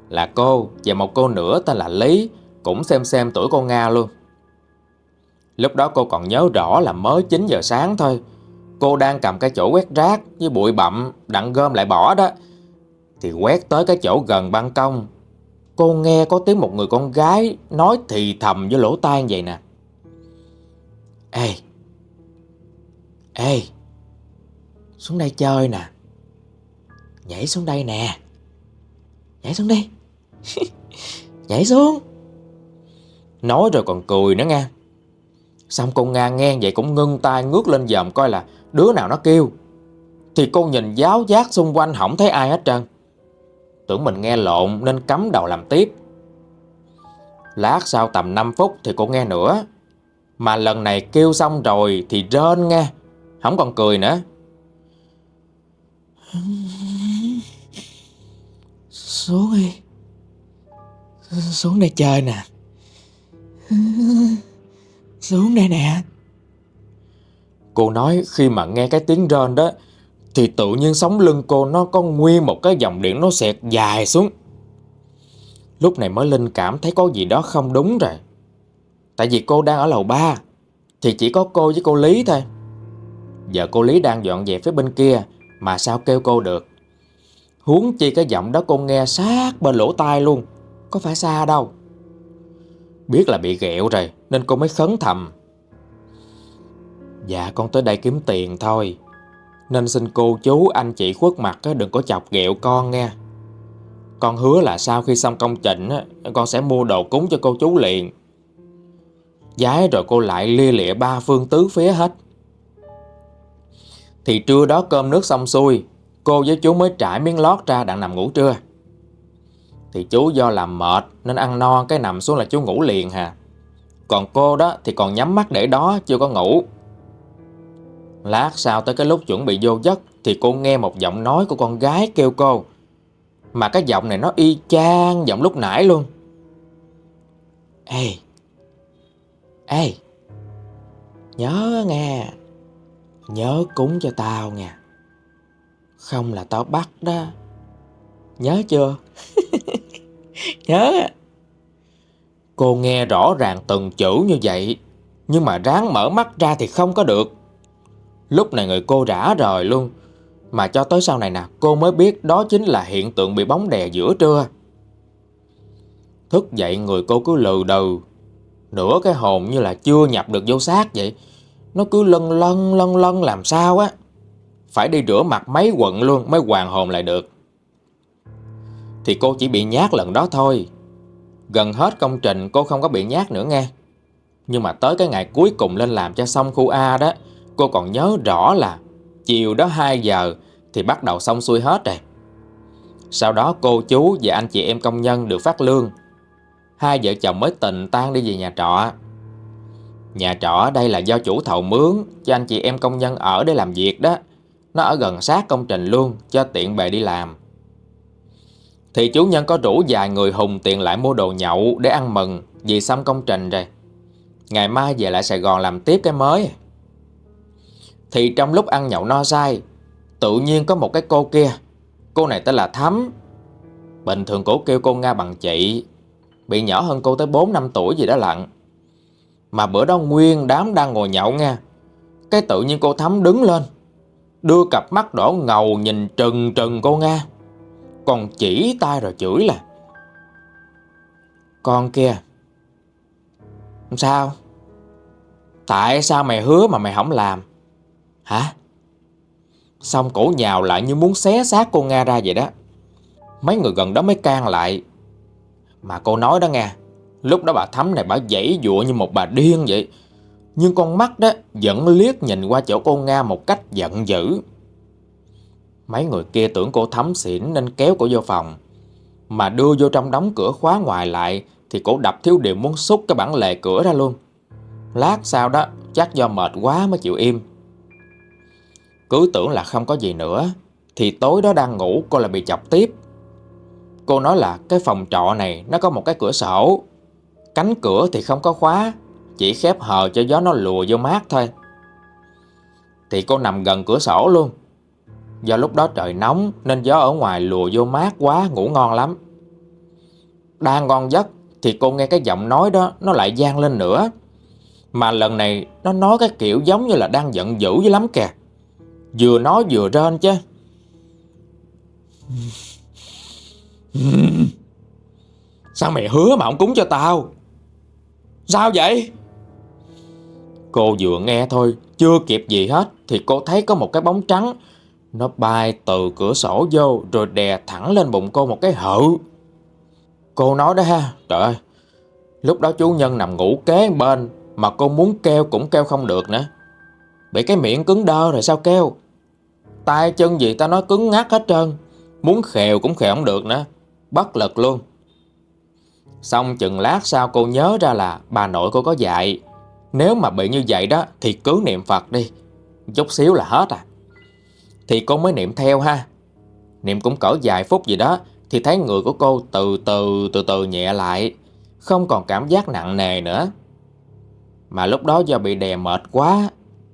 Là cô và một cô nữa tên là Lý, Cũng xem xem tuổi cô Nga luôn. Lúc đó cô còn nhớ rõ là mới 9 giờ sáng thôi. Cô đang cầm cái chỗ quét rác với bụi bặm, đặng gom lại bỏ đó. Thì quét tới cái chỗ gần ban công. Cô nghe có tiếng một người con gái nói thì thầm với lỗ tai vậy nè. Ê Ê, Xuống đây chơi nè. Nhảy xuống đây nè. Nhảy xuống đi. Nhảy xuống. Nói rồi còn cười nữa nha. Xong con Nga nghe vậy cũng ngưng tay ngước lên dòm coi là đứa nào nó kêu. Thì cô nhìn giáo giác xung quanh không thấy ai hết trơn. Tưởng mình nghe lộn nên cắm đầu làm tiếp. Lát sau tầm 5 phút thì cô nghe nữa. Mà lần này kêu xong rồi thì rên nghe. Không còn cười nữa. Xuống đi. Xuống đây chơi nè. Xuống đây nè. Cô nói khi mà nghe cái tiếng rên đó Thì tự nhiên sống lưng cô nó có nguyên một cái dòng điện nó xẹt dài xuống. Lúc này mới linh cảm thấy có gì đó không đúng rồi. Tại vì cô đang ở lầu 3 Thì chỉ có cô với cô Lý thôi Giờ cô Lý đang dọn dẹp phía bên kia Mà sao kêu cô được? Huống chi cái giọng đó cô nghe sát bên lỗ tai luôn, Có phải xa đâu. Biết là bị ghẹo rồi Nên cô mới khấn thầm. Dạ con tới đây kiếm tiền thôi. Nên xin cô chú anh chị khuất mặt Đừng có chọc ghẹo con nghe. Con hứa là sau khi xong công trình Con sẽ mua đồ cúng cho cô chú liền. Giái rồi cô lại lia lịa ba phương tứ phía hết. Thì trưa đó cơm nước xong xuôi, Cô với chú mới trải miếng lót ra đặng nằm ngủ trưa. Thì chú do làm mệt Nên ăn no cái nằm xuống là chú ngủ liền hà. Còn cô đó thì còn nhắm mắt để đó, chưa có ngủ. Lát sau tới cái lúc chuẩn bị vô giấc Thì cô nghe một giọng nói của con gái kêu cô. Mà cái giọng này nó y chang giọng lúc nãy luôn. Ê Ê, Nhớ nghe. Nhớ cúng cho tao nha. Không là tao bắt đó. Nhớ chưa? Nhớ. Cô nghe rõ ràng từng chữ như vậy Nhưng mà ráng mở mắt ra thì không có được. Lúc này người cô rã rời luôn. Mà cho tới sau này nè Cô mới biết đó chính là hiện tượng bị bóng đè giữa trưa. Thức dậy người cô cứ lừ đừ. Nửa cái hồn như là chưa nhập được vô xác vậy nó cứ lân lân lân lân làm sao á Phải đi rửa mặt mấy quận luôn Mới hoàn hồn lại được Thì cô chỉ bị nhát lần đó thôi Gần hết công trình cô không có bị nhát nữa nghe Nhưng mà tới cái ngày cuối cùng lên làm cho xong khu A đó, Cô còn nhớ rõ là chiều đó 2 giờ thì bắt đầu xong xuôi hết rồi. Sau đó cô chú và anh chị em công nhân được phát lương. Hai vợ chồng mới tình tan đi về nhà trọ. Nhà trọ ở đây là do chủ thầu mướn, cho anh chị em công nhân ở để làm việc đó. Nó ở gần sát công trình luôn, cho tiện bề đi làm. Thì chủ nhân có rủ vài người hùng tiền lại mua đồ nhậu để ăn mừng, vì xong công trình rồi. Ngày mai về lại Sài Gòn làm tiếp cái mới. Thì trong lúc ăn nhậu no say Tự nhiên có một cái cô kia, Cô này tên là Thắm Bình thường cổ kêu cô Nga bằng chị, Bị nhỏ hơn cô tới 4 năm tuổi gì đó lặng mà bữa đó nguyên đám đang ngồi nhậu nghe Cái tự nhiên cô Thắm đứng lên Đưa cặp mắt đỏ ngầu nhìn trừng trừng cô Nga Còn chỉ tay rồi chửi là Con kia Sao Tại sao mày hứa mà mày không làm Hả? Xong cổ nhào lại như muốn xé xác cô Nga ra vậy đó. Mấy người gần đó mới can lại. Mà cô nói đó Nga, lúc đó bà Thắm này bà dãy dụa như một bà điên vậy. Nhưng con mắt đó vẫn liếc nhìn qua chỗ cô Nga một cách giận dữ. Mấy người kia tưởng cô Thắm xỉn nên kéo cô vô phòng. Mà đưa vô trong đóng cửa khóa ngoài lại thì cô đập thiếu điều muốn xúc cái bản lề cửa ra luôn. Lát sau đó, chắc do mệt quá mới chịu im. Cứ tưởng là không có gì nữa, thì tối đó đang ngủ, cô lại bị chọc tiếp. Cô nói là cái phòng trọ này nó có một cái cửa sổ. Cánh cửa thì không có khóa, chỉ khép hờ cho gió nó lùa vô mát thôi. Thì cô nằm gần cửa sổ luôn. Do lúc đó trời nóng nên gió ở ngoài lùa vô mát quá ngủ ngon lắm. Đang ngon giấc thì cô nghe cái giọng nói đó nó lại gian lên nữa. Mà lần này nó nói cái kiểu giống như là đang giận dữ với lắm kìa. Vừa nói vừa rên chứ. Sao mày hứa mà không cúng cho tao? Sao vậy? Cô vừa nghe thôi, chưa kịp gì hết thì cô thấy có một cái bóng trắng. Nó bay từ cửa sổ vô rồi đè thẳng lên bụng cô một cái hự. Cô nói đó ha, trời ơi, lúc đó chú Nhân nằm ngủ kế bên mà cô muốn kêu cũng kêu không được nữa. Bị cái miệng cứng đơ rồi sao kêu? tay chân gì ta nói cứng ngắt hết trơn, muốn khều cũng khều không được nữa, bất lực luôn. Xong chừng lát sau cô nhớ ra là bà nội cô có dạy. Nếu mà bị như vậy đó, thì cứ niệm Phật đi. Chút xíu là hết à. Thì cô mới niệm theo ha. Niệm cũng cỡ vài phút gì đó, Thì thấy người của cô từ từ từ từ nhẹ lại. Không còn cảm giác nặng nề nữa. Mà lúc đó do bị đè mệt quá,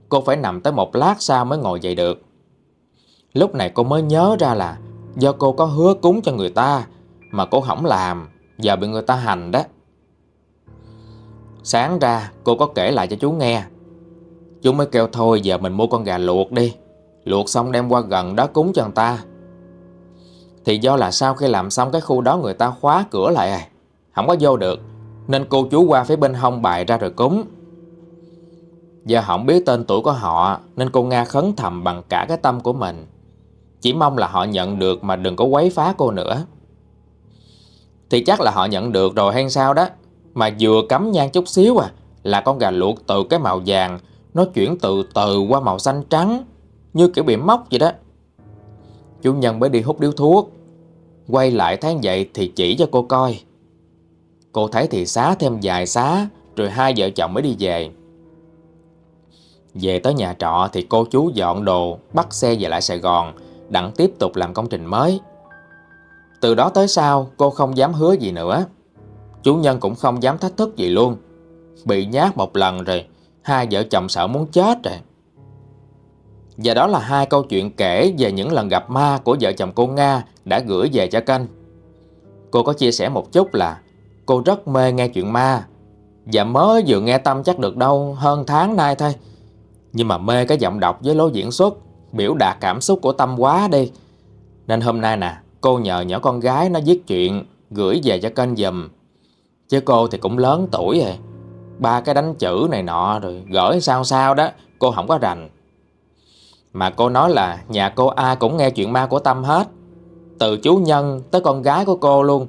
Cô phải nằm tới một lát sau mới ngồi dậy được. Lúc này cô mới nhớ ra là Do cô có hứa cúng cho người ta, Mà cô không làm. Giờ bị người ta hành đó. Sáng ra, cô có kể lại cho chú nghe. Chú mới kêu thôi, giờ mình mua con gà luộc đi. Luộc xong đem qua gần đó cúng cho người ta. Thì do là sau khi làm xong cái khu đó người ta khóa cửa lại à. Không có vô được, Nên cô chú qua phía bên hông bài ra rồi cúng. Giờ không biết tên tuổi của họ, Nên cô Nga khấn thầm bằng cả cái tâm của mình. Chỉ mong là họ nhận được mà đừng có quấy phá cô nữa thì chắc là họ nhận được rồi hay sao đó. Mà vừa cắm nhang chút xíu à Là con gà luộc từ cái màu vàng, Nó chuyển từ từ qua màu xanh trắng, Như kiểu bị móc vậy đó. Chủ nhân mới đi hút điếu thuốc. Quay lại tháng vậy thì chỉ cho cô coi. Cô thấy thì xá thêm vài xá, Rồi hai vợ chồng mới đi về. Về tới nhà trọ thì cô chú dọn đồ, Bắt xe về lại Sài Gòn, Đặng tiếp tục làm công trình mới từ đó tới sau cô không dám hứa gì nữa Chủ nhân cũng không dám thách thức gì luôn Bị nhát một lần rồi Hai vợ chồng sợ muốn chết rồi Và đó là hai câu chuyện kể về những lần gặp ma của vợ chồng cô Nga đã gửi về cho kênh. Cô có chia sẻ một chút là cô rất mê nghe chuyện ma và mới vừa nghe tâm chắc được đâu hơn tháng nay thôi. Nhưng mà mê cái giọng đọc với lối diễn xuất, biểu đạt cảm xúc của tâm quá đi. Nên hôm nay nè, Cô nhờ nhỏ con gái nó viết chuyện, Gửi về cho kênh dùm Chứ cô thì cũng lớn tuổi rồi. Ba cái đánh chữ này nọ rồi Gửi sao sao đó, Cô không có rành. Mà cô nói là nhà cô ai cũng nghe chuyện ma của Tâm hết. Từ chú Nhân tới con gái của cô luôn.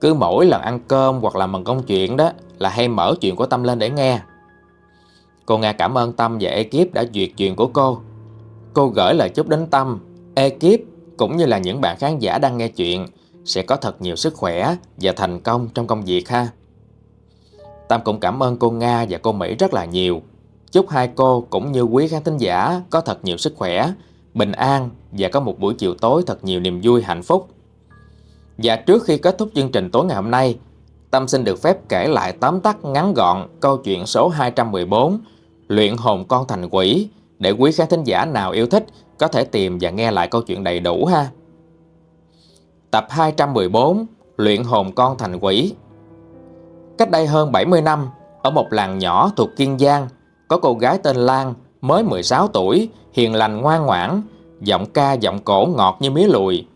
Cứ mỗi lần ăn cơm hoặc là mừng công chuyện đó Là hay mở chuyện của Tâm lên để nghe. Cô nghe cảm ơn Tâm và ekip đã duyệt chuyện của cô. Cô gửi lời chúc đến Tâm, Ekip cũng như là những bạn khán giả đang nghe chuyện sẽ có thật nhiều sức khỏe và thành công trong công việc ha. Tâm cũng cảm ơn cô Nga và cô Mỹ rất là nhiều. Chúc hai cô cũng như quý khán thính giả có thật nhiều sức khỏe, bình an và có một buổi chiều tối thật nhiều niềm vui hạnh phúc. Và trước khi kết thúc chương trình tối ngày hôm nay, Tâm xin được phép kể lại tóm tắt ngắn gọn câu chuyện số 214 Luyện hồn con thành quỷ để quý khán thính giả nào yêu thích có thể tìm và nghe lại câu chuyện đầy đủ ha. Tập 214 Luyện hồn con thành quỷ Cách đây hơn 70 năm, ở một làng nhỏ thuộc Kiên Giang, có cô gái tên Lan, mới 16 tuổi, hiền lành ngoan ngoãn, giọng ca giọng cổ ngọt như mía lùi.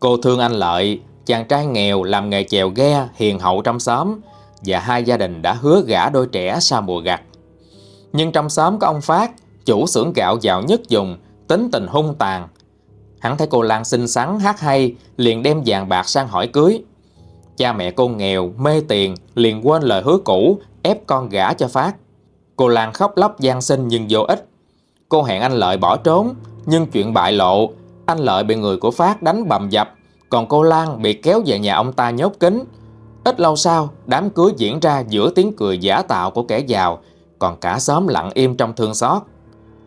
Cô thương anh Lợi, chàng trai nghèo làm nghề chèo ghe hiền hậu trong xóm và hai gia đình đã hứa gả đôi trẻ sau mùa gặt. Nhưng trong xóm có ông Phát, chủ xưởng gạo giàu nhất dùng, tính tình hung tàn. Hắn thấy cô Lan xinh xắn hát hay, liền đem vàng bạc sang hỏi cưới. Cha mẹ cô nghèo, mê tiền, liền quên lời hứa cũ, ép con gả cho Phát. Cô Lan khóc lóc gian sinh nhưng vô ích. Cô hẹn anh Lợi bỏ trốn, nhưng chuyện bại lộ, anh Lợi bị người của Phát đánh bầm dập, còn cô Lan bị kéo về nhà ông ta nhốt kín. Ít lâu sau, đám cưới diễn ra giữa tiếng cười giả tạo của kẻ giàu, còn cả xóm lặng im trong thương xót.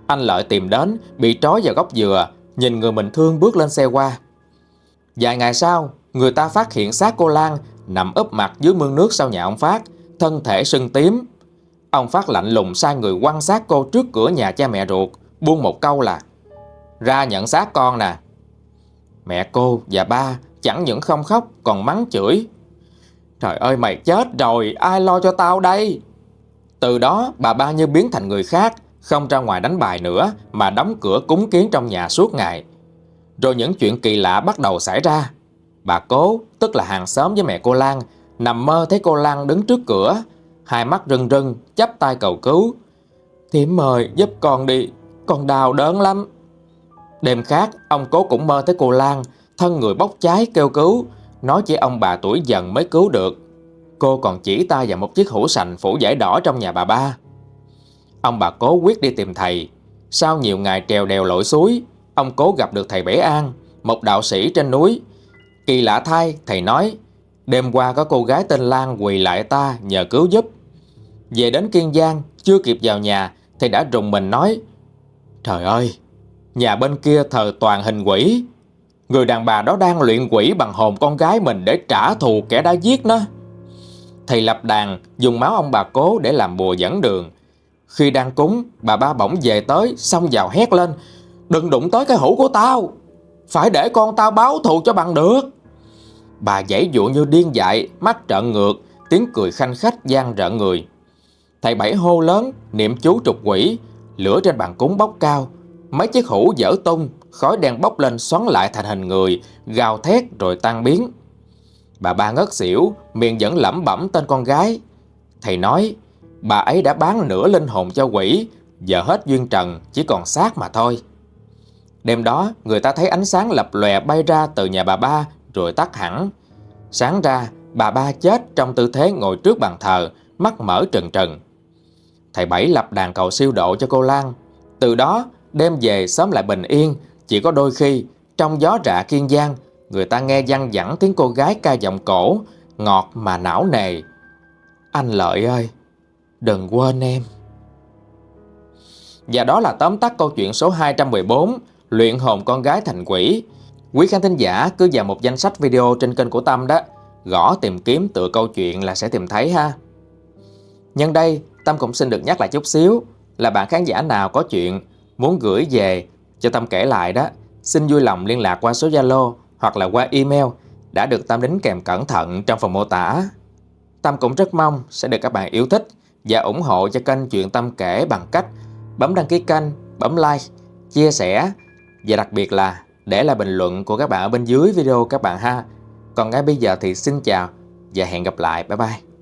Anh Lợi tìm đến, bị trói vào góc dừa, nhìn người mình thương bước lên xe qua. Vài ngày sau, người ta phát hiện xác cô Lan nằm úp mặt dưới mương nước sau nhà ông Phát, thân thể sưng tím. Ông Phát lạnh lùng sai người quan sát cô trước cửa nhà cha mẹ ruột, buông một câu là Ra nhận xác con nè. Mẹ cô và ba chẳng những không khóc còn mắng chửi. Trời ơi mày chết rồi, ai lo cho tao đây? Từ đó bà ba như biến thành người khác, không ra ngoài đánh bài nữa mà đóng cửa cúng kiến trong nhà suốt ngày. Rồi những chuyện kỳ lạ bắt đầu xảy ra. Bà cố, tức là hàng xóm với mẹ cô Lan, nằm mơ thấy cô Lan đứng trước cửa, hai mắt rưng rưng, chắp tay cầu cứu. Thiểm mời giúp con đi, con đau đớn lắm. Đêm khác, ông cố cũng mơ thấy cô Lan, thân người bốc cháy kêu cứu, nói chỉ ông bà tuổi dần mới cứu được. Cô còn chỉ tay vào một chiếc hũ sành phủ giải đỏ trong nhà bà ba. Ông bà cố quyết đi tìm thầy. Sau nhiều ngày trèo đèo lội suối, ông cố gặp được thầy Bể An, một đạo sĩ trên núi. Kỳ lạ thay, thầy nói, đêm qua có cô gái tên Lan quỳ lại ta nhờ cứu giúp. Về đến Kiên Giang, chưa kịp vào nhà, thầy đã rùng mình nói, Trời ơi, nhà bên kia thờ toàn hình quỷ. Người đàn bà đó đang luyện quỷ bằng hồn con gái mình để trả thù kẻ đã giết nó. Thầy lập đàn dùng máu ông bà cố để làm bùa dẫn đường. Khi đang cúng, bà ba bỗng về tới, xong vào hét lên. Đừng đụng tới cái hũ của tao. Phải để con tao báo thù cho bằng được. Bà giải dụ như điên dại, mắt trợn ngược, tiếng cười khanh khách gian rợn người. Thầy Bảy hô lớn, niệm chú trục quỷ, lửa trên bàn cúng bốc cao. Mấy chiếc hũ dở tung, khói đen bốc lên xoắn lại thành hình người, gào thét rồi tan biến. Bà ba ngất xỉu, miệng vẫn lẩm bẩm tên con gái. Thầy nói, bà ấy đã bán nửa linh hồn cho quỷ, giờ hết duyên trần, chỉ còn xác mà thôi. Đêm đó, người ta thấy ánh sáng lập lòe bay ra từ nhà bà ba rồi tắt hẳn. Sáng ra, bà ba chết trong tư thế ngồi trước bàn thờ, mắt mở trừng trừng. Thầy Bảy lập đàn cầu siêu độ cho cô Lan. Từ đó, đêm về sớm lại bình yên, chỉ có đôi khi, trong gió rạ kiên giang, người ta nghe văng vẳng tiếng cô gái ca giọng cổ, ngọt mà não nề. Anh Lợi ơi, đừng quên em. Và đó là tóm tắt câu chuyện số 214, luyện hồn con gái thành quỷ. Quý khán thính giả cứ vào một danh sách video trên kênh của Tâm đó, gõ tìm kiếm tựa câu chuyện là sẽ tìm thấy ha. Nhân đây, Tâm cũng xin được nhắc lại chút xíu là bạn khán giả nào có chuyện muốn gửi về cho Tâm kể lại đó, xin vui lòng liên lạc qua số Zalo hoặc là qua email đã được Tâm đính kèm cẩn thận trong phần mô tả. Tâm cũng rất mong sẽ được các bạn yêu thích và ủng hộ cho kênh Chuyện Tâm kể bằng cách bấm đăng ký kênh, bấm like, chia sẻ và đặc biệt là để lại bình luận của các bạn ở bên dưới video các bạn ha. Còn ngay bây giờ thì xin chào và hẹn gặp lại. Bye bye.